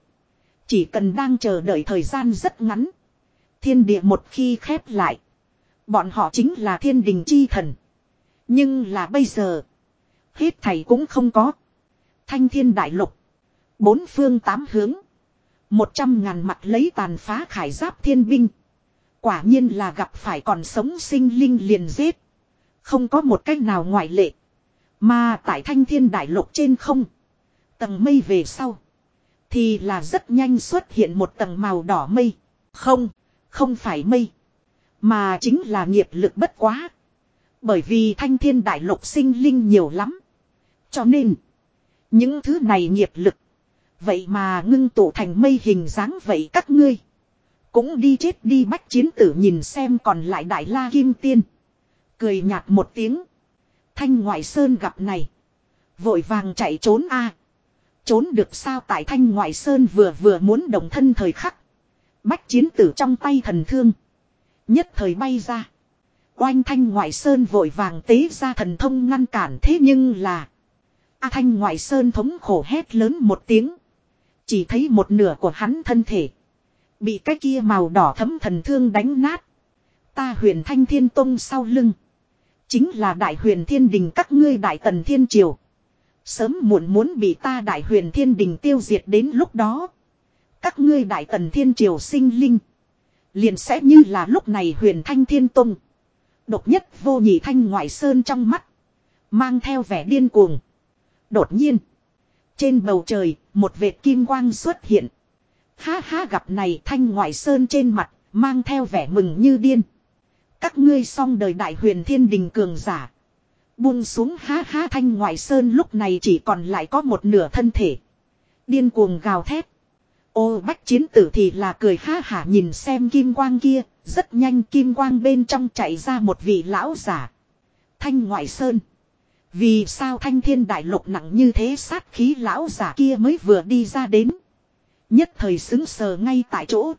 Chỉ cần đang chờ đợi thời gian rất ngắn. Thiên địa một khi khép lại. Bọn họ chính là thiên đình chi thần. Nhưng là bây giờ. Hết thầy cũng không có. Thanh thiên đại lục. Bốn phương tám hướng. Một trăm ngàn mặt lấy tàn phá khải giáp thiên binh. Quả nhiên là gặp phải còn sống sinh linh liền giết. Không có một cách nào ngoại lệ. Mà tại thanh thiên đại lục trên không. Tầng mây về sau. Thì là rất nhanh xuất hiện một tầng màu đỏ mây. Không, không phải mây. Mà chính là nghiệp lực bất quá. Bởi vì thanh thiên đại lục sinh linh nhiều lắm. Cho nên, những thứ này nghiệp lực. Vậy mà ngưng tụ thành mây hình dáng vậy các ngươi. Cũng đi chết đi bách chiến tử nhìn xem còn lại đại la kim tiên. Cười nhạt một tiếng. Thanh ngoại sơn gặp này. Vội vàng chạy trốn a Trốn được sao tại thanh ngoại sơn vừa vừa muốn đồng thân thời khắc. Bách chiến tử trong tay thần thương. Nhất thời bay ra. Oanh thanh ngoại sơn vội vàng tế ra thần thông ngăn cản thế nhưng là. A thanh ngoại sơn thống khổ hét lớn một tiếng. Chỉ thấy một nửa của hắn thân thể. Bị cái kia màu đỏ thấm thần thương đánh nát. Ta huyền thanh thiên tông sau lưng. Chính là đại huyền thiên đình các ngươi đại tần thiên triều. Sớm muộn muốn bị ta đại huyền thiên đình tiêu diệt đến lúc đó. Các ngươi đại tần thiên triều sinh linh. Liền sẽ như là lúc này huyền thanh thiên tông. Độc nhất vô nhị thanh ngoại sơn trong mắt. Mang theo vẻ điên cuồng. Đột nhiên. Trên bầu trời, một vệt kim quang xuất hiện. Ha ha gặp này thanh ngoại sơn trên mặt, mang theo vẻ mừng như điên. Các ngươi song đời đại huyền thiên đình cường giả. Buông xuống ha ha thanh ngoại sơn lúc này chỉ còn lại có một nửa thân thể. Điên cuồng gào thét. Ô bách chiến tử thì là cười ha hả nhìn xem kim quang kia, rất nhanh kim quang bên trong chạy ra một vị lão giả. Thanh ngoại sơn. Vì sao thanh thiên đại lục nặng như thế sát khí lão giả kia mới vừa đi ra đến. Nhất thời xứng sờ ngay tại chỗ.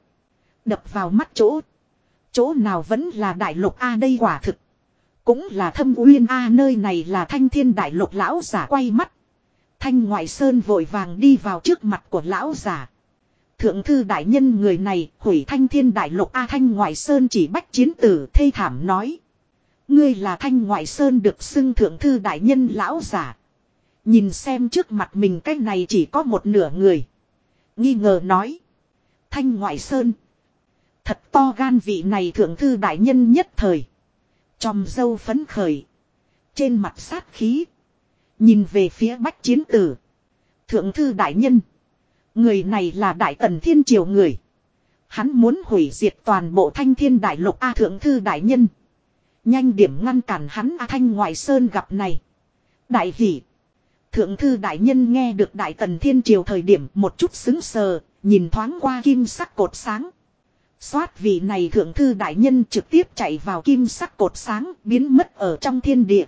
Đập vào mắt chỗ. Chỗ nào vẫn là đại lục A đây quả thực. Cũng là thâm uyên A nơi này là thanh thiên đại lục lão giả quay mắt. Thanh ngoại sơn vội vàng đi vào trước mặt của lão giả. Thượng thư đại nhân người này, hủy thanh thiên đại lục A thanh ngoại sơn chỉ bách chiến tử, thê thảm nói. Ngươi là thanh ngoại sơn được xưng thượng thư đại nhân lão giả. Nhìn xem trước mặt mình cái này chỉ có một nửa người. Nghi ngờ nói. Thanh ngoại sơn. Thật to gan vị này thượng thư đại nhân nhất thời. Chòm dâu phấn khởi. Trên mặt sát khí. Nhìn về phía bách chiến tử. Thượng thư đại nhân. Người này là đại tần thiên triều người. Hắn muốn hủy diệt toàn bộ thanh thiên đại lục A thượng thư đại nhân. Nhanh điểm ngăn cản hắn A thanh ngoại sơn gặp này. Đại hỷ. Thượng thư đại nhân nghe được đại tần thiên triều thời điểm một chút xứng sờ, nhìn thoáng qua kim sắc cột sáng. Xoát vị này thượng thư đại nhân trực tiếp chạy vào kim sắc cột sáng biến mất ở trong thiên địa.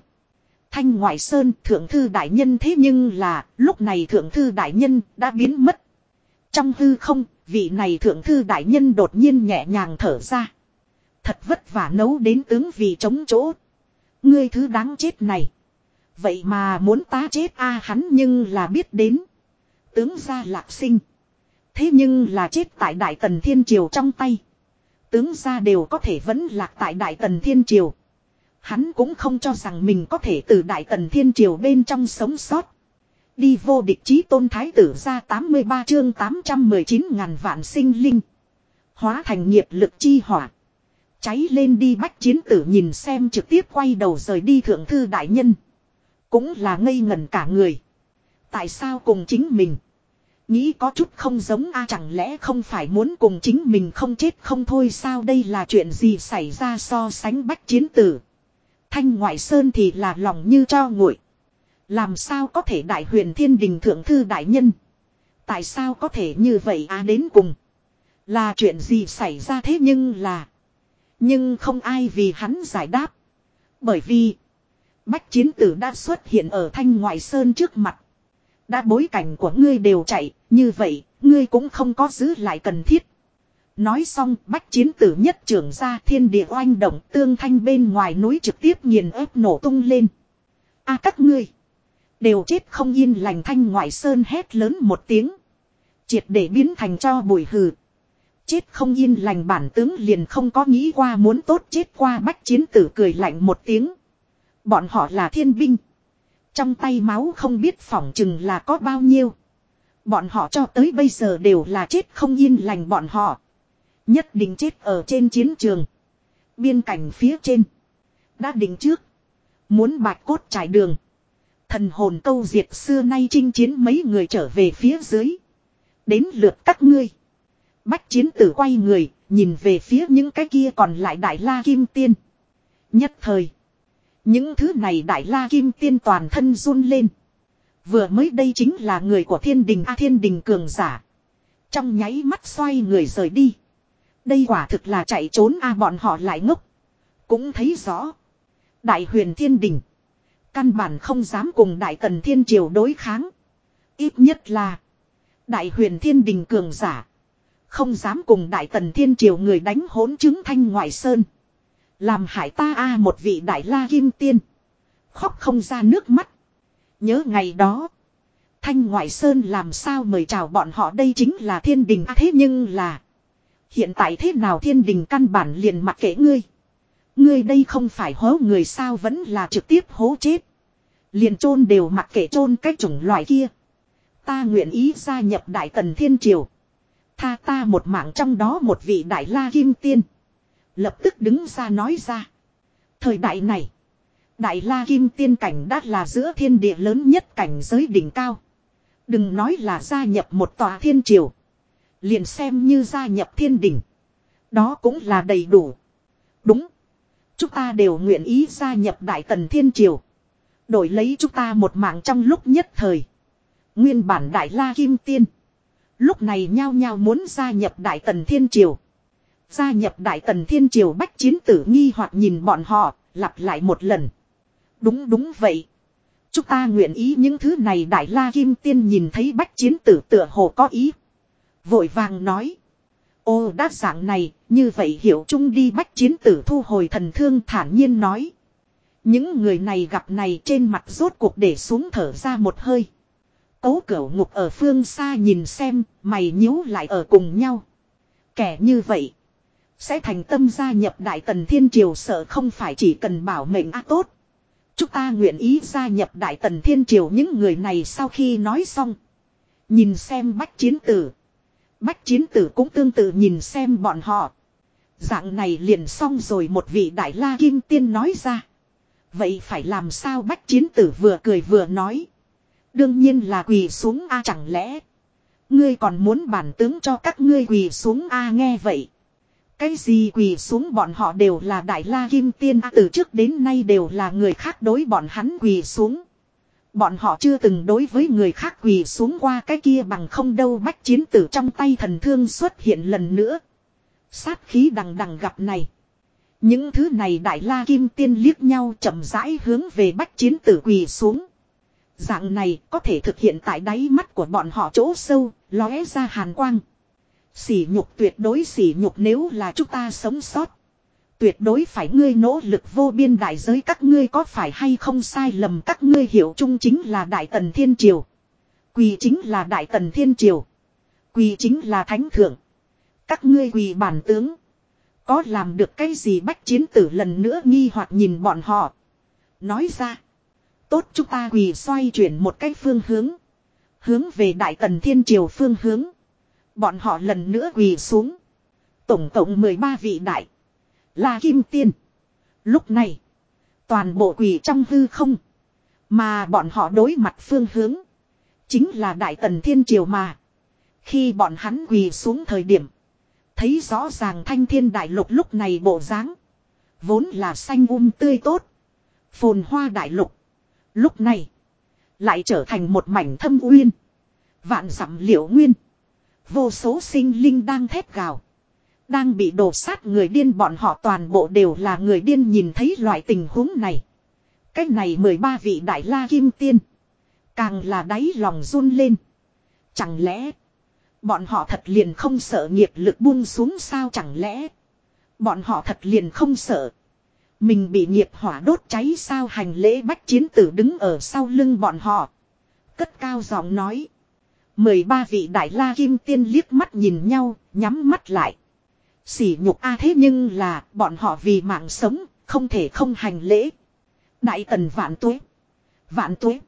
Thanh ngoại sơn thượng thư đại nhân thế nhưng là lúc này thượng thư đại nhân đã biến mất. Trong hư không, vị này thượng thư đại nhân đột nhiên nhẹ nhàng thở ra. Thật vất vả nấu đến tướng vì chống chỗ. Ngươi thứ đáng chết này. Vậy mà muốn ta chết a hắn nhưng là biết đến. Tướng gia lạc sinh. Thế nhưng là chết tại Đại Tần Thiên Triều trong tay. Tướng gia đều có thể vẫn lạc tại Đại Tần Thiên Triều. Hắn cũng không cho rằng mình có thể từ Đại Tần Thiên Triều bên trong sống sót. Đi vô địch chí tôn thái tử ra 83 chương 819 ngàn vạn sinh linh. Hóa thành nghiệp lực chi hỏa. Cháy lên đi bách chiến tử nhìn xem trực tiếp quay đầu rời đi thượng thư đại nhân. Cũng là ngây ngẩn cả người. Tại sao cùng chính mình? Nghĩ có chút không giống a, chẳng lẽ không phải muốn cùng chính mình không chết không thôi sao đây là chuyện gì xảy ra so sánh bách chiến tử. Thanh ngoại sơn thì là lòng như cho nguội. Làm sao có thể đại huyền thiên đình thượng thư đại nhân? Tại sao có thể như vậy à đến cùng? Là chuyện gì xảy ra thế nhưng là... Nhưng không ai vì hắn giải đáp. Bởi vì... Bách chiến tử đã xuất hiện ở thanh ngoại sơn trước mặt. Đã bối cảnh của ngươi đều chạy, như vậy, ngươi cũng không có giữ lại cần thiết. Nói xong, bách chiến tử nhất trưởng ra thiên địa oanh động tương thanh bên ngoài núi trực tiếp nghiền ép nổ tung lên. a các ngươi, đều chết không yên lành thanh ngoại sơn hét lớn một tiếng. Triệt để biến thành cho bụi hừ. Chết không yên lành bản tướng liền không có nghĩ qua muốn tốt chết qua bách chiến tử cười lạnh một tiếng. Bọn họ là thiên binh. Trong tay máu không biết phỏng chừng là có bao nhiêu. Bọn họ cho tới bây giờ đều là chết không yên lành bọn họ. Nhất định chết ở trên chiến trường. Biên cảnh phía trên. Đã định trước. Muốn bạch cốt trải đường. Thần hồn câu diệt xưa nay chinh chiến mấy người trở về phía dưới. Đến lượt các ngươi. Bách chiến tử quay người, nhìn về phía những cái kia còn lại đại la kim tiên. Nhất thời. Những thứ này đại la kim tiên toàn thân run lên. Vừa mới đây chính là người của thiên đình A thiên đình cường giả. Trong nháy mắt xoay người rời đi. Đây quả thực là chạy trốn A bọn họ lại ngốc. Cũng thấy rõ. Đại huyền thiên đình. Căn bản không dám cùng đại tần thiên triều đối kháng. Ít nhất là. Đại huyền thiên đình cường giả. Không dám cùng đại tần thiên triều người đánh hỗn chứng thanh ngoại sơn. Làm hải ta a một vị đại la kim tiên. Khóc không ra nước mắt. Nhớ ngày đó. Thanh ngoại sơn làm sao mời chào bọn họ đây chính là thiên đình à, thế nhưng là. Hiện tại thế nào thiên đình căn bản liền mặc kệ ngươi. Ngươi đây không phải hố người sao vẫn là trực tiếp hố chết. Liền chôn đều mặc kệ chôn cái chủng loại kia. Ta nguyện ý gia nhập đại tần thiên triều. Tha ta một mạng trong đó một vị đại la kim tiên. Lập tức đứng ra nói ra. Thời đại này. Đại la kim tiên cảnh đã là giữa thiên địa lớn nhất cảnh giới đỉnh cao. Đừng nói là gia nhập một tòa thiên triều. Liền xem như gia nhập thiên đỉnh. Đó cũng là đầy đủ. Đúng. Chúng ta đều nguyện ý gia nhập đại tần thiên triều. Đổi lấy chúng ta một mạng trong lúc nhất thời. Nguyên bản đại la kim tiên. Lúc này nhao nhao muốn gia nhập đại tần thiên triều. Gia nhập đại tần thiên triều bách chiến tử nghi hoặc nhìn bọn họ, lặp lại một lần. Đúng đúng vậy. Chúng ta nguyện ý những thứ này đại la kim tiên nhìn thấy bách chiến tử tựa hồ có ý. Vội vàng nói. Ô đã dạng này, như vậy hiểu chung đi bách chiến tử thu hồi thần thương thản nhiên nói. Những người này gặp này trên mặt rốt cuộc để xuống thở ra một hơi. Cố cửu ngục ở phương xa nhìn xem, mày nhíu lại ở cùng nhau. Kẻ như vậy, sẽ thành tâm gia nhập Đại Tần Thiên Triều sợ không phải chỉ cần bảo mệnh a tốt. Chúng ta nguyện ý gia nhập Đại Tần Thiên Triều những người này sau khi nói xong. Nhìn xem bách chiến tử. Bách chiến tử cũng tương tự nhìn xem bọn họ. Dạng này liền xong rồi một vị đại la kim tiên nói ra. Vậy phải làm sao bách chiến tử vừa cười vừa nói. Đương nhiên là quỳ xuống a chẳng lẽ. Ngươi còn muốn bản tướng cho các ngươi quỳ xuống a nghe vậy. Cái gì quỳ xuống bọn họ đều là đại la kim tiên a từ trước đến nay đều là người khác đối bọn hắn quỳ xuống. Bọn họ chưa từng đối với người khác quỳ xuống qua cái kia bằng không đâu bách chiến tử trong tay thần thương xuất hiện lần nữa. Sát khí đằng đằng gặp này. Những thứ này đại la kim tiên liếc nhau chậm rãi hướng về bách chiến tử quỳ xuống. Dạng này có thể thực hiện tại đáy mắt của bọn họ chỗ sâu, lóe ra hàn quang. Sỉ nhục tuyệt đối sỉ nhục nếu là chúng ta sống sót. Tuyệt đối phải ngươi nỗ lực vô biên đại giới các ngươi có phải hay không sai lầm các ngươi hiểu chung chính là đại tần thiên triều. Quỳ chính là đại tần thiên triều. Quỳ chính là thánh thượng. Các ngươi quỳ bản tướng. Có làm được cái gì bách chiến tử lần nữa nghi hoặc nhìn bọn họ. Nói ra. Tốt chúng ta quỳ xoay chuyển một cái phương hướng. Hướng về đại tần thiên triều phương hướng. Bọn họ lần nữa quỳ xuống. Tổng cộng 13 vị đại. Là kim tiên. Lúc này. Toàn bộ quỳ trong hư không. Mà bọn họ đối mặt phương hướng. Chính là đại tần thiên triều mà. Khi bọn hắn quỳ xuống thời điểm. Thấy rõ ràng thanh thiên đại lục lúc này bộ dáng, Vốn là xanh um tươi tốt. Phồn hoa đại lục. Lúc này. Lại trở thành một mảnh thâm uyên. Vạn dặm liễu nguyên. Vô số sinh linh đang thét gào. Đang bị đổ sát người điên bọn họ toàn bộ đều là người điên nhìn thấy loại tình huống này. Cách này 13 vị đại la kim tiên. Càng là đáy lòng run lên. Chẳng lẽ. Bọn họ thật liền không sợ nghiệp lực buông xuống sao chẳng lẽ. Bọn họ thật liền không sợ. Mình bị nghiệp hỏa đốt cháy sao hành lễ bách chiến tử đứng ở sau lưng bọn họ. Cất cao giọng nói. 13 vị đại la kim tiên liếc mắt nhìn nhau, nhắm mắt lại. Sỉ nhục a thế nhưng là bọn họ vì mạng sống, không thể không hành lễ. Đại tần vạn tuế. Vạn tuế.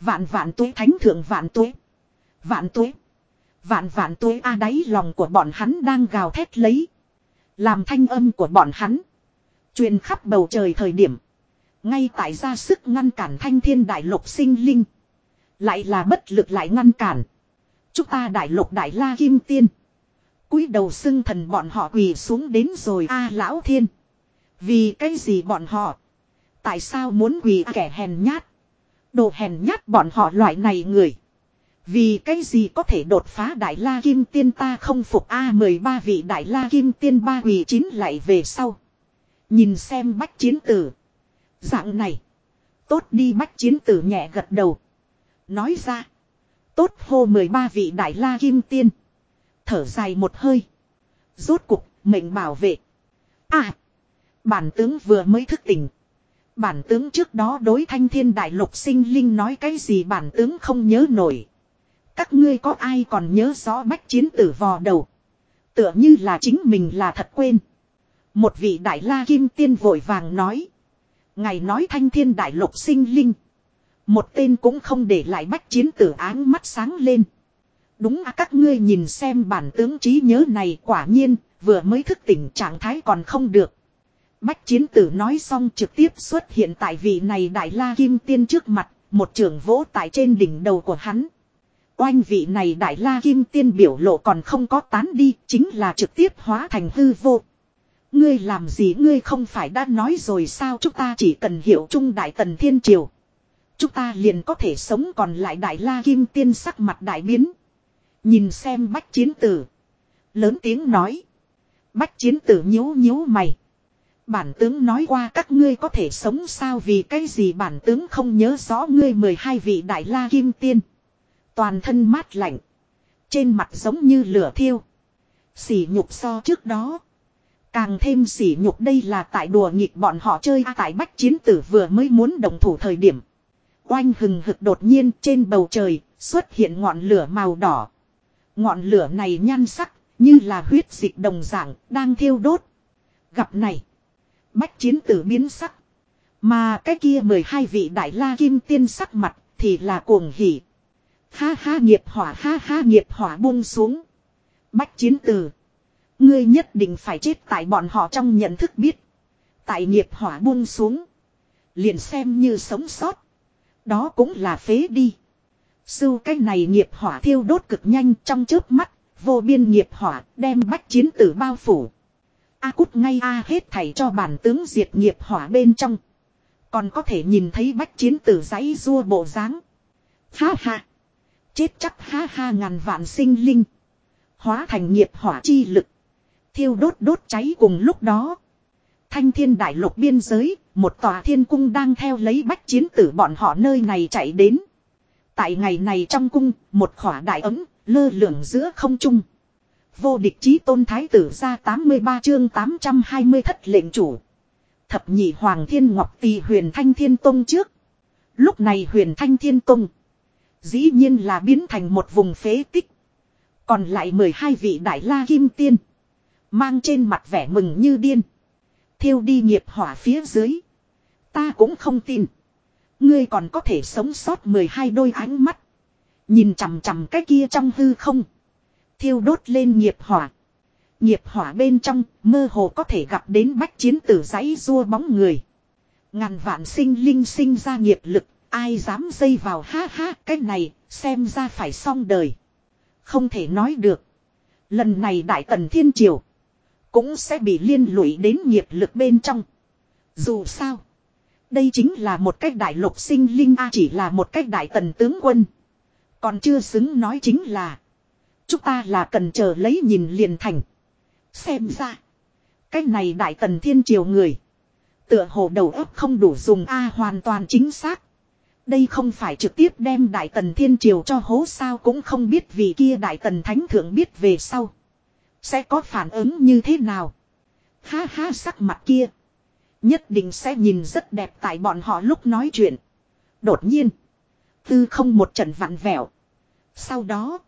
Vạn vạn tuế thánh thượng vạn tuế. Vạn tuế. Vạn vạn tuế a đáy lòng của bọn hắn đang gào thét lấy. Làm thanh âm của bọn hắn. truyền khắp bầu trời thời điểm. Ngay tại ra sức ngăn cản thanh thiên đại lục sinh linh. Lại là bất lực lại ngăn cản. Chúng ta đại lục đại la kim tiên cúi đầu xưng thần bọn họ quỳ xuống đến rồi a à, lão thiên. Vì cái gì bọn họ? Tại sao muốn quỳ kẻ hèn nhát? Đồ hèn nhát bọn họ loại này người. Vì cái gì có thể đột phá đại la kim tiên ta không phục a mười ba vị đại la kim tiên ba quỳ chín lại về sau. Nhìn xem bách chiến tử. Dạng này. Tốt đi bách chiến tử nhẹ gật đầu. Nói ra. Tốt hô mười ba vị đại la kim tiên thở dài một hơi. Rốt cục, mệnh bảo vệ. À! Bản tướng vừa mới thức tỉnh. Bản tướng trước đó đối thanh thiên đại lục sinh linh nói cái gì bản tướng không nhớ nổi. Các ngươi có ai còn nhớ rõ bách chiến tử vò đầu. Tựa như là chính mình là thật quên. Một vị đại la kim tiên vội vàng nói. Ngài nói thanh thiên đại lục sinh linh. Một tên cũng không để lại bách chiến tử áng mắt sáng lên. Đúng à các ngươi nhìn xem bản tướng trí nhớ này quả nhiên vừa mới thức tỉnh trạng thái còn không được. Bách chiến tử nói xong trực tiếp xuất hiện tại vị này đại la kim tiên trước mặt, một trường vỗ tại trên đỉnh đầu của hắn. Oanh vị này đại la kim tiên biểu lộ còn không có tán đi, chính là trực tiếp hóa thành hư vô. Ngươi làm gì ngươi không phải đã nói rồi sao chúng ta chỉ cần hiểu trung đại tần thiên triều. Chúng ta liền có thể sống còn lại đại la kim tiên sắc mặt đại biến. Nhìn xem bách chiến tử. Lớn tiếng nói. Bách chiến tử nhíu nhíu mày. Bản tướng nói qua các ngươi có thể sống sao vì cái gì bản tướng không nhớ rõ ngươi 12 vị đại la kim tiên. Toàn thân mát lạnh. Trên mặt giống như lửa thiêu. Sỉ nhục so trước đó. Càng thêm sỉ nhục đây là tại đùa nghịch bọn họ chơi à, tại bách chiến tử vừa mới muốn đồng thủ thời điểm. Oanh hừng hực đột nhiên trên bầu trời xuất hiện ngọn lửa màu đỏ. Ngọn lửa này nhan sắc, như là huyết dịch đồng dạng, đang thiêu đốt. Gặp này. Bách chiến tử biến sắc. Mà cái kia 12 vị đại la kim tiên sắc mặt thì là cuồng hỉ. Ha ha nghiệp hỏa, ha ha nghiệp hỏa buông xuống. Bách chiến tử. Ngươi nhất định phải chết tại bọn họ trong nhận thức biết. Tại nghiệp hỏa buông xuống. Liền xem như sống sót. Đó cũng là phế đi. Sưu cái này nghiệp hỏa thiêu đốt cực nhanh trong chớp mắt. Vô biên nghiệp hỏa đem bách chiến tử bao phủ. A cút ngay a hết thảy cho bản tướng diệt nghiệp hỏa bên trong. Còn có thể nhìn thấy bách chiến tử giấy rua bộ dáng. Ha ha. Chết chắc ha ha ngàn vạn sinh linh. Hóa thành nghiệp hỏa chi lực. Thiêu đốt đốt cháy cùng lúc đó. Thanh thiên đại lục biên giới, một tòa thiên cung đang theo lấy bách chiến tử bọn họ nơi này chạy đến. Tại ngày này trong cung, một khỏa đại ấm, lơ lửng giữa không trung. Vô địch chí tôn thái tử ra 83 chương 820 thất lệnh chủ. Thập nhị hoàng thiên ngọc tỳ huyền thanh thiên tông trước. Lúc này huyền thanh thiên tông. Dĩ nhiên là biến thành một vùng phế tích. Còn lại 12 vị đại la kim tiên. Mang trên mặt vẻ mừng như điên. Thiêu đi nghiệp hỏa phía dưới. Ta cũng không tin. Ngươi còn có thể sống sót 12 đôi ánh mắt. Nhìn chằm chằm cái kia trong hư không. Thiêu đốt lên nghiệp hỏa. Nghiệp hỏa bên trong, mơ hồ có thể gặp đến bách chiến tử giấy rua bóng người. Ngàn vạn sinh linh sinh ra nghiệp lực. Ai dám dây vào, ha ha, cái này, xem ra phải xong đời. Không thể nói được. Lần này đại tần thiên triều. Cũng sẽ bị liên lụy đến nghiệp lực bên trong. Dù sao. Đây chính là một cách đại lục sinh linh, A chỉ là một cách đại tần tướng quân. Còn chưa xứng nói chính là. Chúng ta là cần chờ lấy nhìn liền thành. Xem ra. Cách này đại tần thiên triều người. Tựa hồ đầu óc không đủ dùng, A hoàn toàn chính xác. Đây không phải trực tiếp đem đại tần thiên triều cho hố sao cũng không biết vì kia đại tần thánh thượng biết về sau. Sẽ có phản ứng như thế nào? Ha ha, sắc mặt kia. Nhất định sẽ nhìn rất đẹp tại bọn họ lúc nói chuyện. Đột nhiên. Tư không một trận vặn vẹo. Sau đó.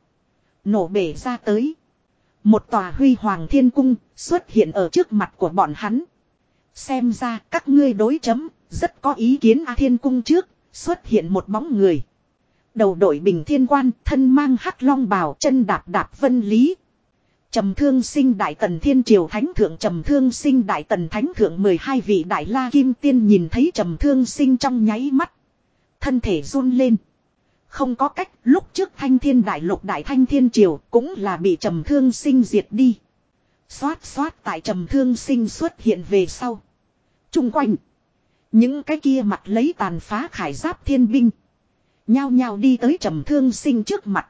Nổ bể ra tới. Một tòa huy hoàng thiên cung xuất hiện ở trước mặt của bọn hắn. Xem ra các ngươi đối chấm. Rất có ý kiến A thiên cung trước. Xuất hiện một bóng người. Đầu đội bình thiên quan, thân mang hắc long bào, chân đạp đạp vân lý Trầm thương sinh đại tần thiên triều thánh thượng trầm thương sinh đại tần thánh thượng 12 vị đại la kim tiên nhìn thấy trầm thương sinh trong nháy mắt. Thân thể run lên. Không có cách, lúc trước thanh thiên đại lục đại thanh thiên triều cũng là bị trầm thương sinh diệt đi. Xoát xoát tại trầm thương sinh xuất hiện về sau. Trung quanh. Những cái kia mặt lấy tàn phá khải giáp thiên binh. Nhao nhao đi tới trầm thương sinh trước mặt.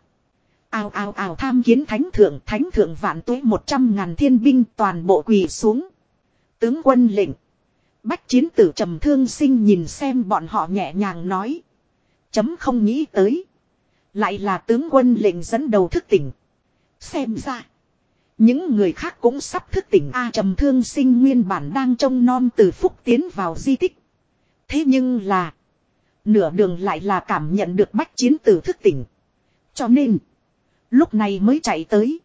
Ào ào ào tham kiến thánh thượng, thánh thượng vạn tuế một trăm ngàn thiên binh toàn bộ quỳ xuống. Tướng quân lệnh. Bách chiến tử trầm thương sinh nhìn xem bọn họ nhẹ nhàng nói. Chấm không nghĩ tới. Lại là tướng quân lệnh dẫn đầu thức tỉnh. Xem ra. Những người khác cũng sắp thức tỉnh A trầm thương sinh nguyên bản đang trông non từ phúc tiến vào di tích. Thế nhưng là. Nửa đường lại là cảm nhận được bách chiến tử thức tỉnh. Cho nên. Lúc này mới chạy tới.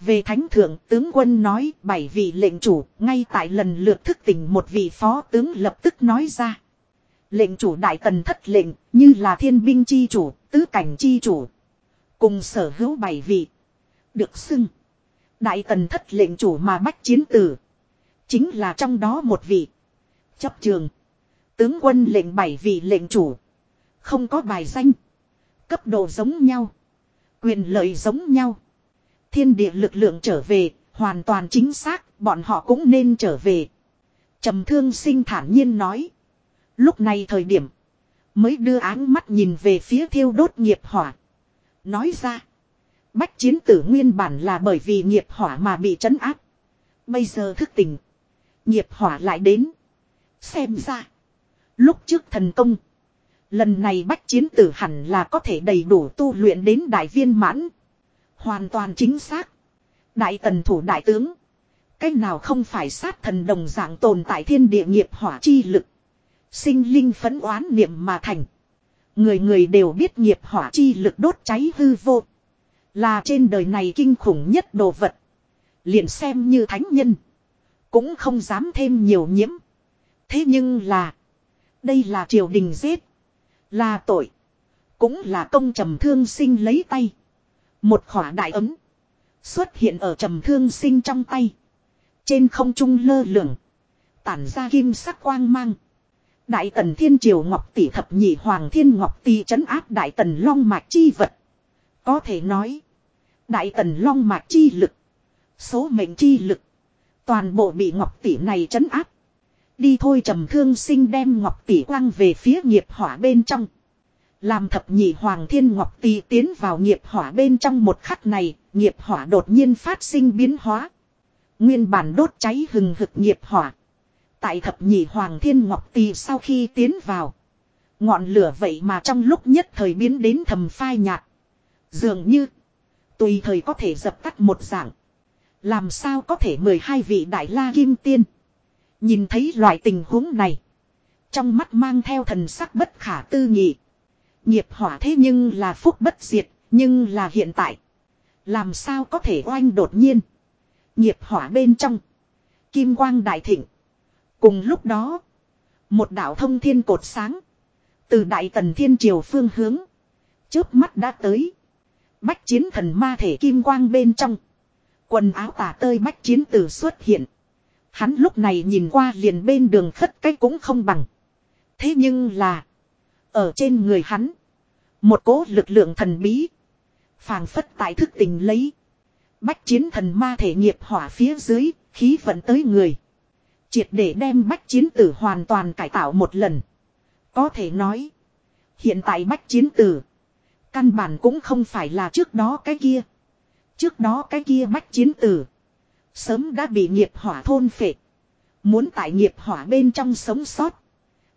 Về thánh thượng tướng quân nói bảy vị lệnh chủ ngay tại lần lượt thức tỉnh một vị phó tướng lập tức nói ra. Lệnh chủ đại tần thất lệnh như là thiên binh chi chủ, tứ cảnh chi chủ. Cùng sở hữu bảy vị. Được xưng. Đại tần thất lệnh chủ mà bách chiến tử. Chính là trong đó một vị. Chấp trường. Tướng quân lệnh bảy vị lệnh chủ. Không có bài danh. Cấp độ giống nhau. Quyền lợi giống nhau. Thiên địa lực lượng trở về. Hoàn toàn chính xác. Bọn họ cũng nên trở về. trầm thương sinh thản nhiên nói. Lúc này thời điểm. Mới đưa áng mắt nhìn về phía thiêu đốt nghiệp hỏa. Nói ra. Bách chiến tử nguyên bản là bởi vì nghiệp hỏa mà bị trấn áp. Bây giờ thức tỉnh. Nghiệp hỏa lại đến. Xem ra. Lúc trước thần công. Lần này bách chiến tử hẳn là có thể đầy đủ tu luyện đến đại viên mãn. Hoàn toàn chính xác. Đại tần thủ đại tướng. Cách nào không phải sát thần đồng dạng tồn tại thiên địa nghiệp hỏa chi lực. Sinh linh phấn oán niệm mà thành. Người người đều biết nghiệp hỏa chi lực đốt cháy hư vô. Là trên đời này kinh khủng nhất đồ vật. Liền xem như thánh nhân. Cũng không dám thêm nhiều nhiễm. Thế nhưng là. Đây là triều đình giết. Là tội. Cũng là công trầm thương sinh lấy tay. Một khỏa đại ấm. Xuất hiện ở trầm thương sinh trong tay. Trên không trung lơ lửng. Tản ra kim sắc quang mang. Đại tần thiên triều ngọc tỷ thập nhị hoàng thiên ngọc tỷ trấn áp đại tần long mạch chi vật. Có thể nói. Đại tần long mạch chi lực. Số mệnh chi lực. Toàn bộ bị ngọc tỷ này trấn áp. Đi thôi trầm thương sinh đem ngọc tỷ quăng về phía nghiệp hỏa bên trong. Làm thập nhị hoàng thiên ngọc tỷ tiến vào nghiệp hỏa bên trong một khắc này, nghiệp hỏa đột nhiên phát sinh biến hóa. Nguyên bản đốt cháy hừng hực nghiệp hỏa. Tại thập nhị hoàng thiên ngọc tỷ sau khi tiến vào. Ngọn lửa vậy mà trong lúc nhất thời biến đến thầm phai nhạt. Dường như Tùy thời có thể dập tắt một dạng. Làm sao có thể 12 vị đại la kim tiên. Nhìn thấy loại tình huống này. Trong mắt mang theo thần sắc bất khả tư nghị. Nghiệp hỏa thế nhưng là phúc bất diệt. Nhưng là hiện tại. Làm sao có thể oanh đột nhiên. Nghiệp hỏa bên trong. Kim quang đại thịnh. Cùng lúc đó. Một đạo thông thiên cột sáng. Từ đại tần thiên triều phương hướng. Trước mắt đã tới. Bách chiến thần ma thể kim quang bên trong. Quần áo tả tơi bách chiến tử xuất hiện. Hắn lúc này nhìn qua liền bên đường khất cái cũng không bằng. Thế nhưng là. Ở trên người hắn. Một cố lực lượng thần bí. phảng phất tại thức tình lấy. Bách chiến thần ma thể nghiệp hỏa phía dưới. Khí vận tới người. Triệt để đem bách chiến tử hoàn toàn cải tạo một lần. Có thể nói. Hiện tại bách chiến tử. Căn bản cũng không phải là trước đó cái kia. Trước đó cái kia bách chiến tử. Sớm đã bị nghiệp hỏa thôn phệ. Muốn tại nghiệp hỏa bên trong sống sót.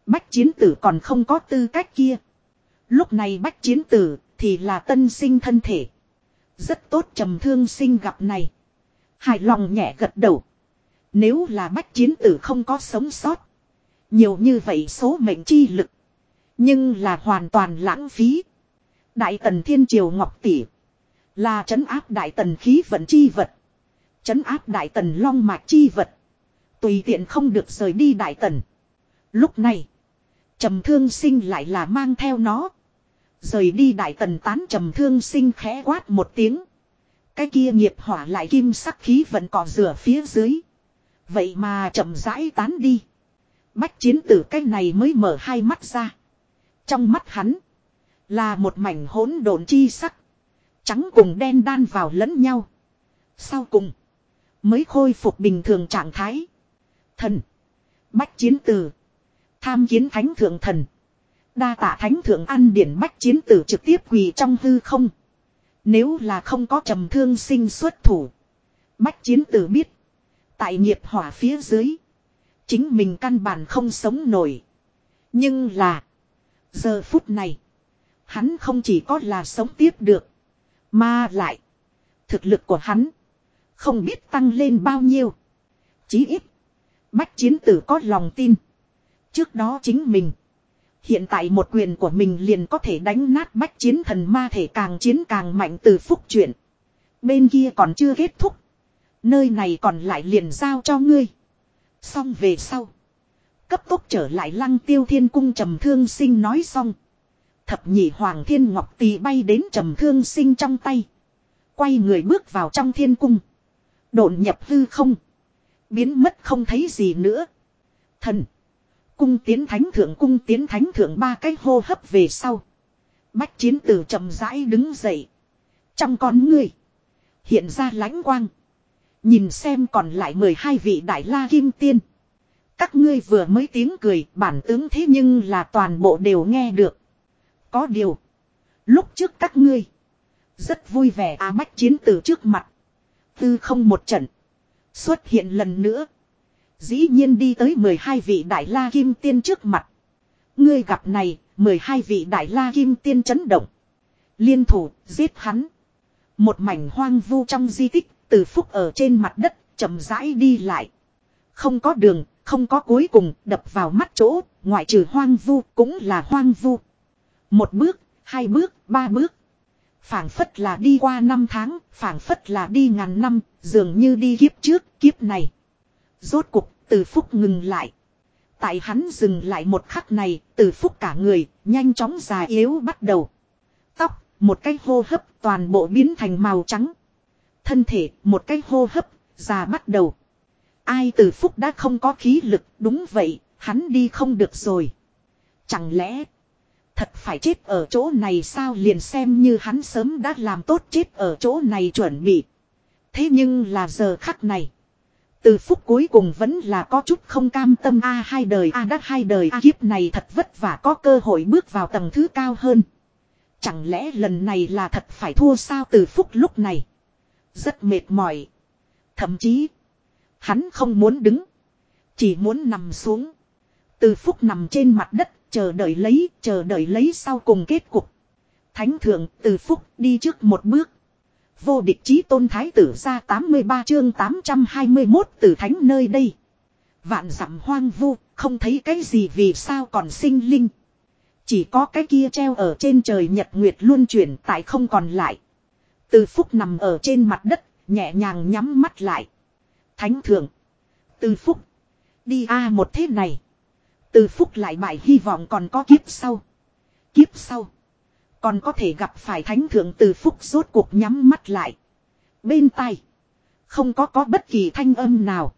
Bách chiến tử còn không có tư cách kia. Lúc này bách chiến tử thì là tân sinh thân thể. Rất tốt trầm thương sinh gặp này. Hài lòng nhẹ gật đầu. Nếu là bách chiến tử không có sống sót. Nhiều như vậy số mệnh chi lực. Nhưng là hoàn toàn lãng phí. Đại tần thiên triều ngọc tỷ. Là trấn áp đại tần khí vận chi vật chấn áp đại tần long mạch chi vật. Tùy tiện không được rời đi đại tần. Lúc này. trầm thương sinh lại là mang theo nó. Rời đi đại tần tán trầm thương sinh khẽ quát một tiếng. Cái kia nghiệp hỏa lại kim sắc khí vẫn còn rửa phía dưới. Vậy mà chậm rãi tán đi. Bách chiến tử cái này mới mở hai mắt ra. Trong mắt hắn. Là một mảnh hỗn độn chi sắc. Trắng cùng đen đan vào lẫn nhau. Sau cùng. Mới khôi phục bình thường trạng thái. Thần. Bách chiến tử. Tham kiến thánh thượng thần. Đa tạ thánh thượng ăn điển bách chiến tử trực tiếp quỳ trong hư không. Nếu là không có trầm thương sinh xuất thủ. Bách chiến tử biết. Tại nghiệp hỏa phía dưới. Chính mình căn bản không sống nổi. Nhưng là. Giờ phút này. Hắn không chỉ có là sống tiếp được. Mà lại. Thực lực của hắn. Không biết tăng lên bao nhiêu. Chí ít. Bách chiến tử có lòng tin. Trước đó chính mình. Hiện tại một quyền của mình liền có thể đánh nát bách chiến thần ma thể càng chiến càng mạnh từ phúc chuyển Bên kia còn chưa kết thúc. Nơi này còn lại liền giao cho ngươi. Xong về sau. Cấp tốc trở lại lăng tiêu thiên cung trầm thương sinh nói xong. Thập nhị hoàng thiên ngọc tỳ bay đến trầm thương sinh trong tay. Quay người bước vào trong thiên cung. Độn nhập hư không. Biến mất không thấy gì nữa. Thần. Cung tiến thánh thượng, cung tiến thánh thượng ba cái hô hấp về sau. Bách chiến tử chậm rãi đứng dậy. Trong con ngươi. Hiện ra lãnh quang. Nhìn xem còn lại 12 vị đại la kim tiên. Các ngươi vừa mới tiếng cười, bản tướng thế nhưng là toàn bộ đều nghe được. Có điều. Lúc trước các ngươi. Rất vui vẻ à bách chiến tử trước mặt. Tư không một trận. Xuất hiện lần nữa. Dĩ nhiên đi tới 12 vị đại la kim tiên trước mặt. Ngươi gặp này, 12 vị đại la kim tiên chấn động. Liên thủ, giết hắn. Một mảnh hoang vu trong di tích, từ phúc ở trên mặt đất, chậm rãi đi lại. Không có đường, không có cuối cùng, đập vào mắt chỗ, ngoại trừ hoang vu, cũng là hoang vu. Một bước, hai bước, ba bước phảng phất là đi qua năm tháng, phảng phất là đi ngàn năm, dường như đi kiếp trước, kiếp này. Rốt cục, từ phúc ngừng lại. Tại hắn dừng lại một khắc này, từ phúc cả người, nhanh chóng già yếu bắt đầu. Tóc, một cái hô hấp toàn bộ biến thành màu trắng. Thân thể, một cái hô hấp, già bắt đầu. Ai từ phúc đã không có khí lực, đúng vậy, hắn đi không được rồi. Chẳng lẽ, thật phải chết ở chỗ này sao liền xem như hắn sớm đã làm tốt chết ở chỗ này chuẩn bị. Thế nhưng là giờ khắc này. Từ phút cuối cùng vẫn là có chút không cam tâm, a hai đời, a đắc hai đời, a kiếp này thật vất vả có cơ hội bước vào tầng thứ cao hơn. Chẳng lẽ lần này là thật phải thua sao từ phút lúc này. Rất mệt mỏi. Thậm chí. Hắn không muốn đứng. Chỉ muốn nằm xuống. Từ phúc nằm trên mặt đất. Chờ đợi lấy. Chờ đợi lấy sau cùng kết cục. Thánh thượng từ phúc đi trước một bước. Vô địch chí tôn thái tử ra 83 chương 821 từ thánh nơi đây. Vạn dặm hoang vu, không thấy cái gì vì sao còn sinh linh. Chỉ có cái kia treo ở trên trời nhật nguyệt luôn chuyển tại không còn lại. Từ phúc nằm ở trên mặt đất, nhẹ nhàng nhắm mắt lại. Thánh thượng. Từ phúc. Đi a một thế này. Từ phúc lại bại hy vọng còn có kiếp sau. Kiếp sau. Còn có thể gặp phải thánh thượng từ phúc rốt cuộc nhắm mắt lại. Bên tai. Không có có bất kỳ thanh âm nào.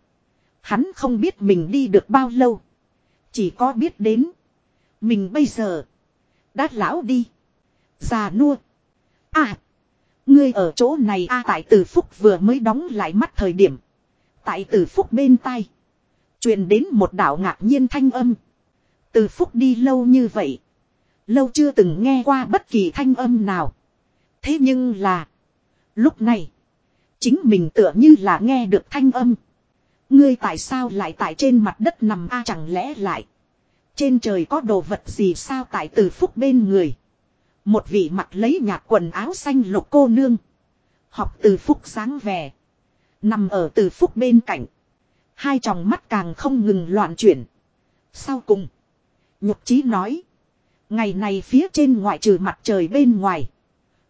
Hắn không biết mình đi được bao lâu. Chỉ có biết đến. Mình bây giờ. Đã lão đi. Già nua. À. Ngươi ở chỗ này a tại từ phúc vừa mới đóng lại mắt thời điểm. Tại từ phúc bên tai truyền đến một đạo ngạc nhiên thanh âm. Từ phúc đi lâu như vậy. Lâu chưa từng nghe qua bất kỳ thanh âm nào. Thế nhưng là. Lúc này. Chính mình tựa như là nghe được thanh âm. Ngươi tại sao lại tại trên mặt đất nằm a, chẳng lẽ lại. Trên trời có đồ vật gì sao tại từ phúc bên người. Một vị mặt lấy nhạt quần áo xanh lục cô nương. Học từ phúc sáng vẻ. Nằm ở từ phúc bên cạnh. Hai tròng mắt càng không ngừng loạn chuyển. Sau cùng. Nhục trí nói. Ngày này phía trên ngoại trừ mặt trời bên ngoài.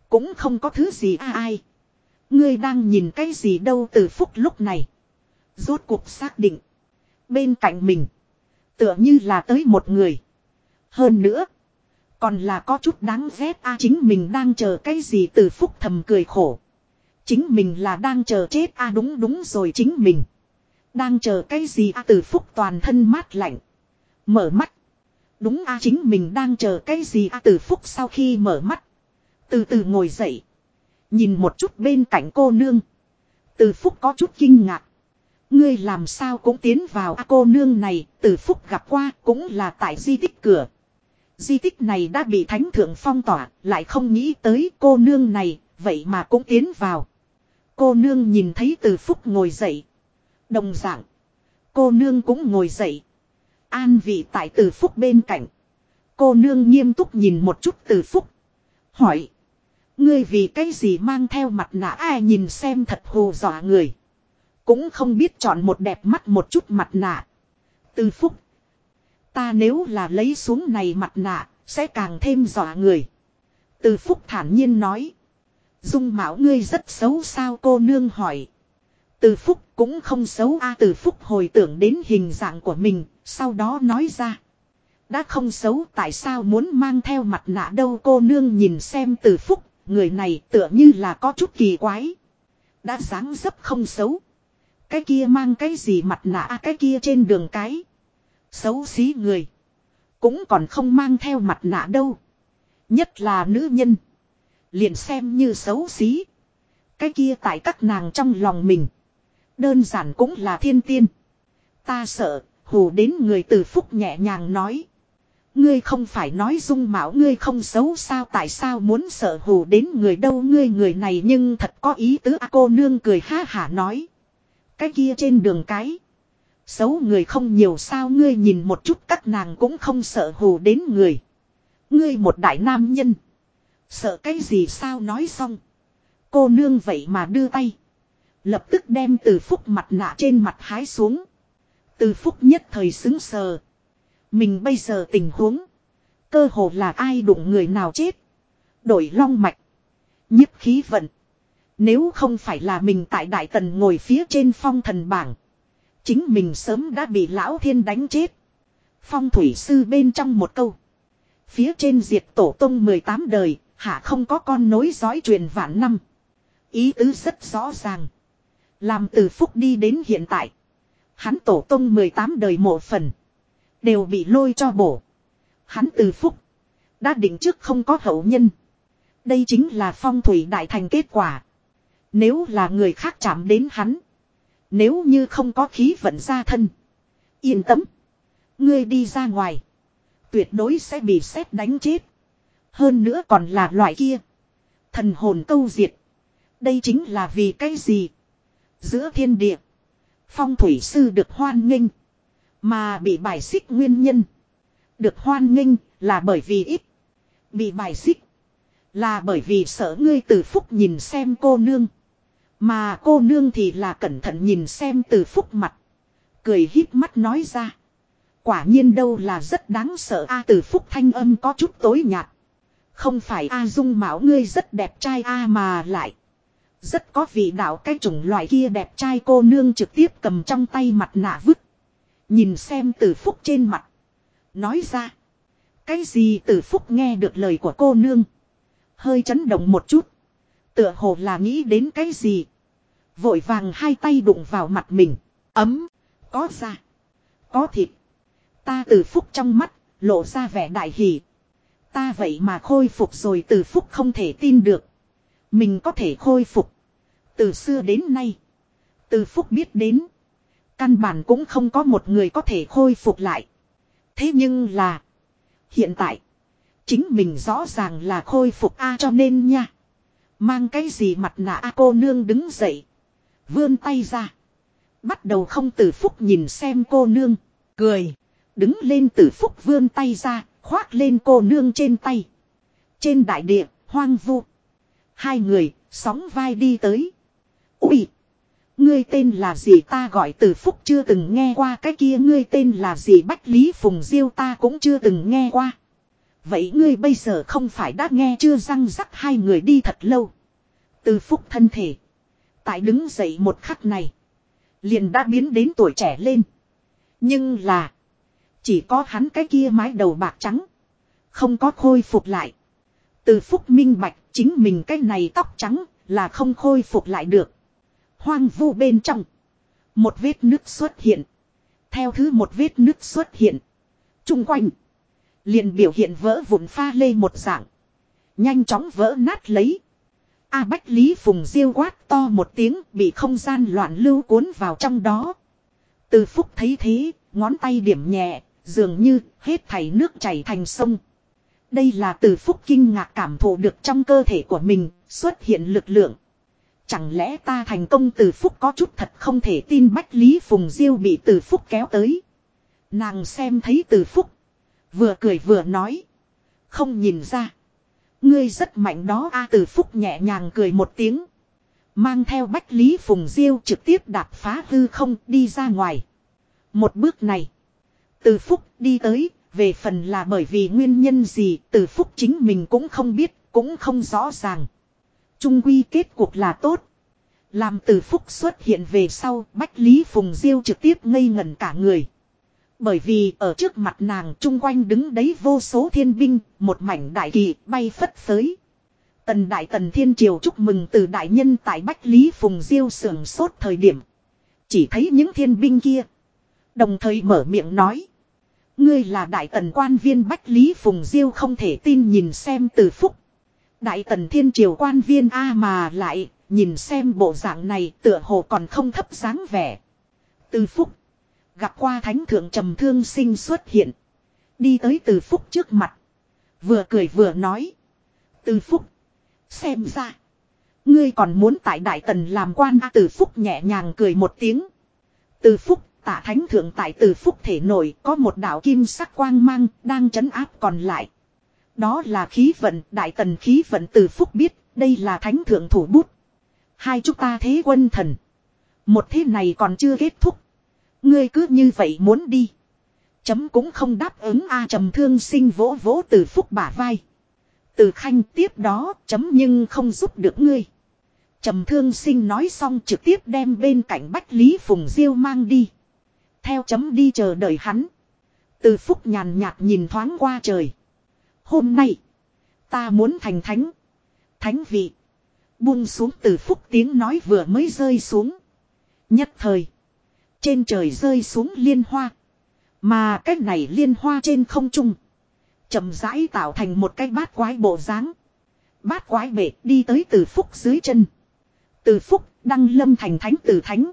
Cũng không có thứ gì à ai. Ngươi đang nhìn cái gì đâu từ phúc lúc này. Rốt cuộc xác định. Bên cạnh mình. Tựa như là tới một người. Hơn nữa. Còn là có chút đáng ghét a, chính mình đang chờ cái gì từ phúc thầm cười khổ. Chính mình là đang chờ chết a, đúng đúng rồi chính mình. Đang chờ cái gì a từ phúc toàn thân mát lạnh. Mở mắt. Đúng a chính mình đang chờ cái gì a từ phúc sau khi mở mắt. Từ từ ngồi dậy. Nhìn một chút bên cạnh cô nương. Từ phúc có chút kinh ngạc. Ngươi làm sao cũng tiến vào a cô nương này, từ phúc gặp qua cũng là tại di tích cửa. Di tích này đã bị thánh thượng phong tỏa, lại không nghĩ tới cô nương này, vậy mà cũng tiến vào. Cô nương nhìn thấy từ phúc ngồi dậy. Đồng dạng. Cô nương cũng ngồi dậy. An vị tại từ phúc bên cạnh. Cô nương nghiêm túc nhìn một chút từ phúc. Hỏi. Ngươi vì cái gì mang theo mặt nạ ai nhìn xem thật hồ dọa người. cũng không biết chọn một đẹp mắt một chút mặt nạ. Từ phúc. Ta nếu là lấy xuống này mặt nạ, sẽ càng thêm dọa người. Từ phúc thản nhiên nói. Dung mạo ngươi rất xấu sao cô nương hỏi. Từ phúc cũng không xấu a từ phúc hồi tưởng đến hình dạng của mình, sau đó nói ra. Đã không xấu tại sao muốn mang theo mặt nạ đâu cô nương nhìn xem từ phúc, người này tựa như là có chút kỳ quái. Đã dáng dấp không xấu. Cái kia mang cái gì mặt nạ à, cái kia trên đường cái. Xấu xí người. Cũng còn không mang theo mặt nạ đâu. Nhất là nữ nhân. Liền xem như xấu xí. Cái kia tại các nàng trong lòng mình. Đơn giản cũng là thiên tiên. Ta sợ, hù đến người từ phúc nhẹ nhàng nói. Ngươi không phải nói dung mạo ngươi không xấu sao tại sao muốn sợ hù đến người đâu ngươi người này nhưng thật có ý tứ à, cô nương cười ha hả nói. Cái kia trên đường cái. Xấu người không nhiều sao ngươi nhìn một chút các nàng cũng không sợ hù đến người. Ngươi một đại nam nhân. Sợ cái gì sao nói xong. Cô nương vậy mà đưa tay. Lập tức đem từ phúc mặt nạ trên mặt hái xuống. Từ phúc nhất thời xứng sờ. Mình bây giờ tình huống. Cơ hồ là ai đụng người nào chết. Đổi long mạch. nhiếp khí vận. Nếu không phải là mình tại Đại Tần ngồi phía trên phong thần bảng. Chính mình sớm đã bị lão thiên đánh chết. Phong thủy sư bên trong một câu. Phía trên diệt tổ tông 18 đời, hạ không có con nối dõi truyền vạn năm. Ý tứ rất rõ ràng. Làm từ phúc đi đến hiện tại. Hắn tổ tông 18 đời mộ phần. Đều bị lôi cho bổ. Hắn từ phúc. Đã định trước không có hậu nhân. Đây chính là phong thủy đại thành kết quả. Nếu là người khác chạm đến hắn. Nếu như không có khí vận ra thân. Yên tâm. Ngươi đi ra ngoài. Tuyệt đối sẽ bị xét đánh chết. Hơn nữa còn là loại kia. Thần hồn câu diệt. Đây chính là vì cái gì? Giữa thiên địa. Phong thủy sư được hoan nghênh. Mà bị bài xích nguyên nhân. Được hoan nghênh là bởi vì ít. Bị bài xích. Là bởi vì sợ ngươi từ phúc nhìn xem cô nương. Mà cô nương thì là cẩn thận nhìn xem từ phúc mặt. Cười híp mắt nói ra. Quả nhiên đâu là rất đáng sợ a, từ phúc thanh âm có chút tối nhạt. Không phải a, dung mạo ngươi rất đẹp trai a mà lại. Rất có vị đạo cái chủng loại kia đẹp trai cô nương trực tiếp cầm trong tay mặt nạ vứt. Nhìn xem từ phúc trên mặt. Nói ra. Cái gì từ phúc nghe được lời của cô nương. Hơi chấn động một chút. Tựa hồ là nghĩ đến cái gì. Vội vàng hai tay đụng vào mặt mình. Ấm. Có da. Có thịt. Ta từ phúc trong mắt. Lộ ra vẻ đại hỷ. Ta vậy mà khôi phục rồi từ phúc không thể tin được. Mình có thể khôi phục. Từ xưa đến nay. Từ phúc biết đến. Căn bản cũng không có một người có thể khôi phục lại. Thế nhưng là. Hiện tại. Chính mình rõ ràng là khôi phục A cho nên nha. Mang cái gì mặt nạ A cô nương đứng dậy. Vươn tay ra. Bắt đầu không từ phúc nhìn xem cô nương. Cười. Đứng lên từ phúc vươn tay ra. Khoác lên cô nương trên tay. Trên đại địa, hoang vu. Hai người, sóng vai đi tới. Ui! Ngươi tên là gì ta gọi từ phúc chưa từng nghe qua cái kia ngươi tên là gì Bách Lý Phùng Diêu ta cũng chưa từng nghe qua. Vậy ngươi bây giờ không phải đã nghe chưa răng rắc hai người đi thật lâu. Từ phúc thân thể. Tại đứng dậy một khắc này. Liền đã biến đến tuổi trẻ lên. Nhưng là. Chỉ có hắn cái kia mái đầu bạc trắng. Không có khôi phục lại. Từ phúc minh bạch chính mình cái này tóc trắng là không khôi phục lại được. Hoang vu bên trong. Một vết nước xuất hiện. Theo thứ một vết nước xuất hiện. Trung quanh. Liền biểu hiện vỡ vụn pha lê một dạng. Nhanh chóng vỡ nát lấy. A Bách Lý Phùng diêu quát to một tiếng bị không gian loạn lưu cuốn vào trong đó. Từ phúc thấy thế, ngón tay điểm nhẹ, dường như hết thảy nước chảy thành sông. Đây là từ phúc kinh ngạc cảm thụ được trong cơ thể của mình, xuất hiện lực lượng. Chẳng lẽ ta thành công từ phúc có chút thật không thể tin Bách Lý Phùng Diêu bị từ phúc kéo tới. Nàng xem thấy từ phúc. Vừa cười vừa nói. Không nhìn ra. Ngươi rất mạnh đó a từ phúc nhẹ nhàng cười một tiếng. Mang theo Bách Lý Phùng Diêu trực tiếp đạp phá hư không đi ra ngoài. Một bước này. Từ phúc đi tới, về phần là bởi vì nguyên nhân gì từ phúc chính mình cũng không biết, cũng không rõ ràng. Trung quy kết cuộc là tốt. Làm từ phúc xuất hiện về sau, Bách Lý Phùng Diêu trực tiếp ngây ngẩn cả người. Bởi vì ở trước mặt nàng chung quanh đứng đấy vô số thiên binh, một mảnh đại kỳ bay phất phới. Tần đại tần thiên triều chúc mừng từ đại nhân tại Bách Lý Phùng Diêu sưởng sốt thời điểm. Chỉ thấy những thiên binh kia. Đồng thời mở miệng nói. Ngươi là đại tần quan viên Bách Lý Phùng Diêu không thể tin nhìn xem từ phúc. Đại tần thiên triều quan viên A mà lại, nhìn xem bộ dạng này tựa hồ còn không thấp dáng vẻ. Từ phúc. Gặp qua thánh thượng trầm thương sinh xuất hiện. Đi tới từ phúc trước mặt. Vừa cười vừa nói. Từ phúc. Xem ra. Ngươi còn muốn tại đại tần làm quan A từ phúc nhẹ nhàng cười một tiếng. Từ phúc Tạ thánh thượng tại từ phúc thể nổi có một đạo kim sắc quang mang đang chấn áp còn lại. Đó là khí vận, đại tần khí vận từ phúc biết, đây là thánh thượng thủ bút. Hai chúng ta thế quân thần. Một thế này còn chưa kết thúc. Ngươi cứ như vậy muốn đi. Chấm cũng không đáp ứng a trầm thương sinh vỗ vỗ từ phúc bả vai. Từ khanh tiếp đó chấm nhưng không giúp được ngươi. Trầm thương sinh nói xong trực tiếp đem bên cạnh Bách Lý Phùng Diêu mang đi. Theo chấm đi chờ đợi hắn. Từ phúc nhàn nhạt nhìn thoáng qua trời. Hôm nay. Ta muốn thành thánh. Thánh vị. Buông xuống từ phúc tiếng nói vừa mới rơi xuống. Nhất thời. Trên trời rơi xuống liên hoa. Mà cái này liên hoa trên không trung. chậm rãi tạo thành một cái bát quái bộ dáng Bát quái bệ đi tới từ phúc dưới chân. Từ phúc đăng lâm thành thánh từ thánh.